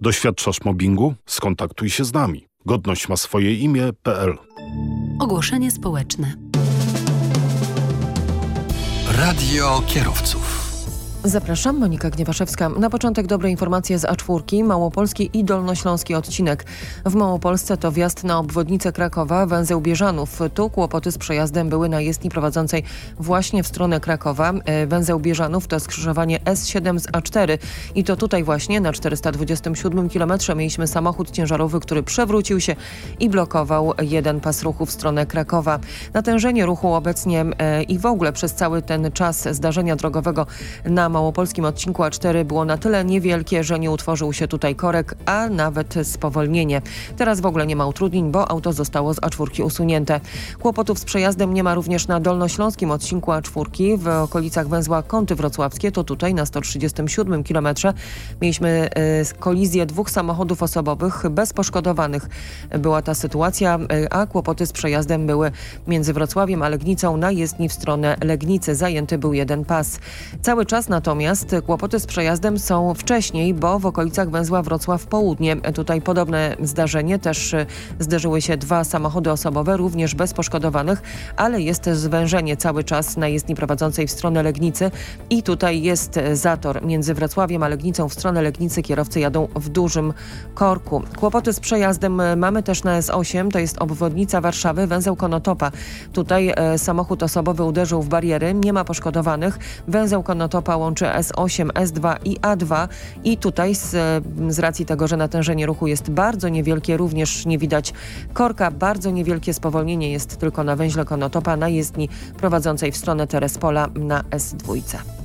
Doświadczasz mobbingu? Skontaktuj się z nami. Godność ma swoje imię.pl Ogłoszenie społeczne. Radio kierowców. Zapraszam, Monika Gniewaszewska. Na początek dobre informacje z A4, Małopolski i Dolnośląski odcinek. W Małopolsce to wjazd na obwodnicę Krakowa, węzeł Bieżanów. Tu kłopoty z przejazdem były na jezdni prowadzącej właśnie w stronę Krakowa. E, węzeł Bieżanów to skrzyżowanie S7 z A4 i to tutaj właśnie na 427 km mieliśmy samochód ciężarowy, który przewrócił się i blokował jeden pas ruchu w stronę Krakowa. Natężenie ruchu obecnie e, i w ogóle przez cały ten czas zdarzenia drogowego na małopolskim odcinku A4 było na tyle niewielkie, że nie utworzył się tutaj korek, a nawet spowolnienie. Teraz w ogóle nie ma utrudnień, bo auto zostało z A4 usunięte. Kłopotów z przejazdem nie ma również na dolnośląskim odcinku A4 w okolicach węzła Kąty Wrocławskie. To tutaj na 137 km mieliśmy y, kolizję dwóch samochodów osobowych bez poszkodowanych. Była ta sytuacja, y, a kłopoty z przejazdem były między Wrocławiem a Legnicą na jezdni w stronę Legnicy. Zajęty był jeden pas. Cały czas natomiast kłopoty z przejazdem są wcześniej, bo w okolicach węzła Wrocław Południe. Tutaj podobne zdarzenie. Też y, zderzyły się dwa samochody osobowe, również bez poszkodowanych, ale jest zwężenie cały czas na jezdni prowadzącej w stronę Legnicy i tutaj jest zator między Wrocławiem a Legnicą. W stronę Legnicy kierowcy jadą w dużym korku. Kłopoty z przejazdem mamy też na S8, to jest obwodnica Warszawy, węzeł Konotopa. Tutaj samochód osobowy uderzył w bariery, nie ma poszkodowanych. Węzeł Konotopa łączy S8, S2 i A2 i tutaj z, z racji tego, że natężenie ruchu jest bardzo niewielkie, również nie widać korka, bardzo niewielkie spowolnienie jest tylko na węźle Konotopa na jezdni prowadzącej w stronę Terespola na S2.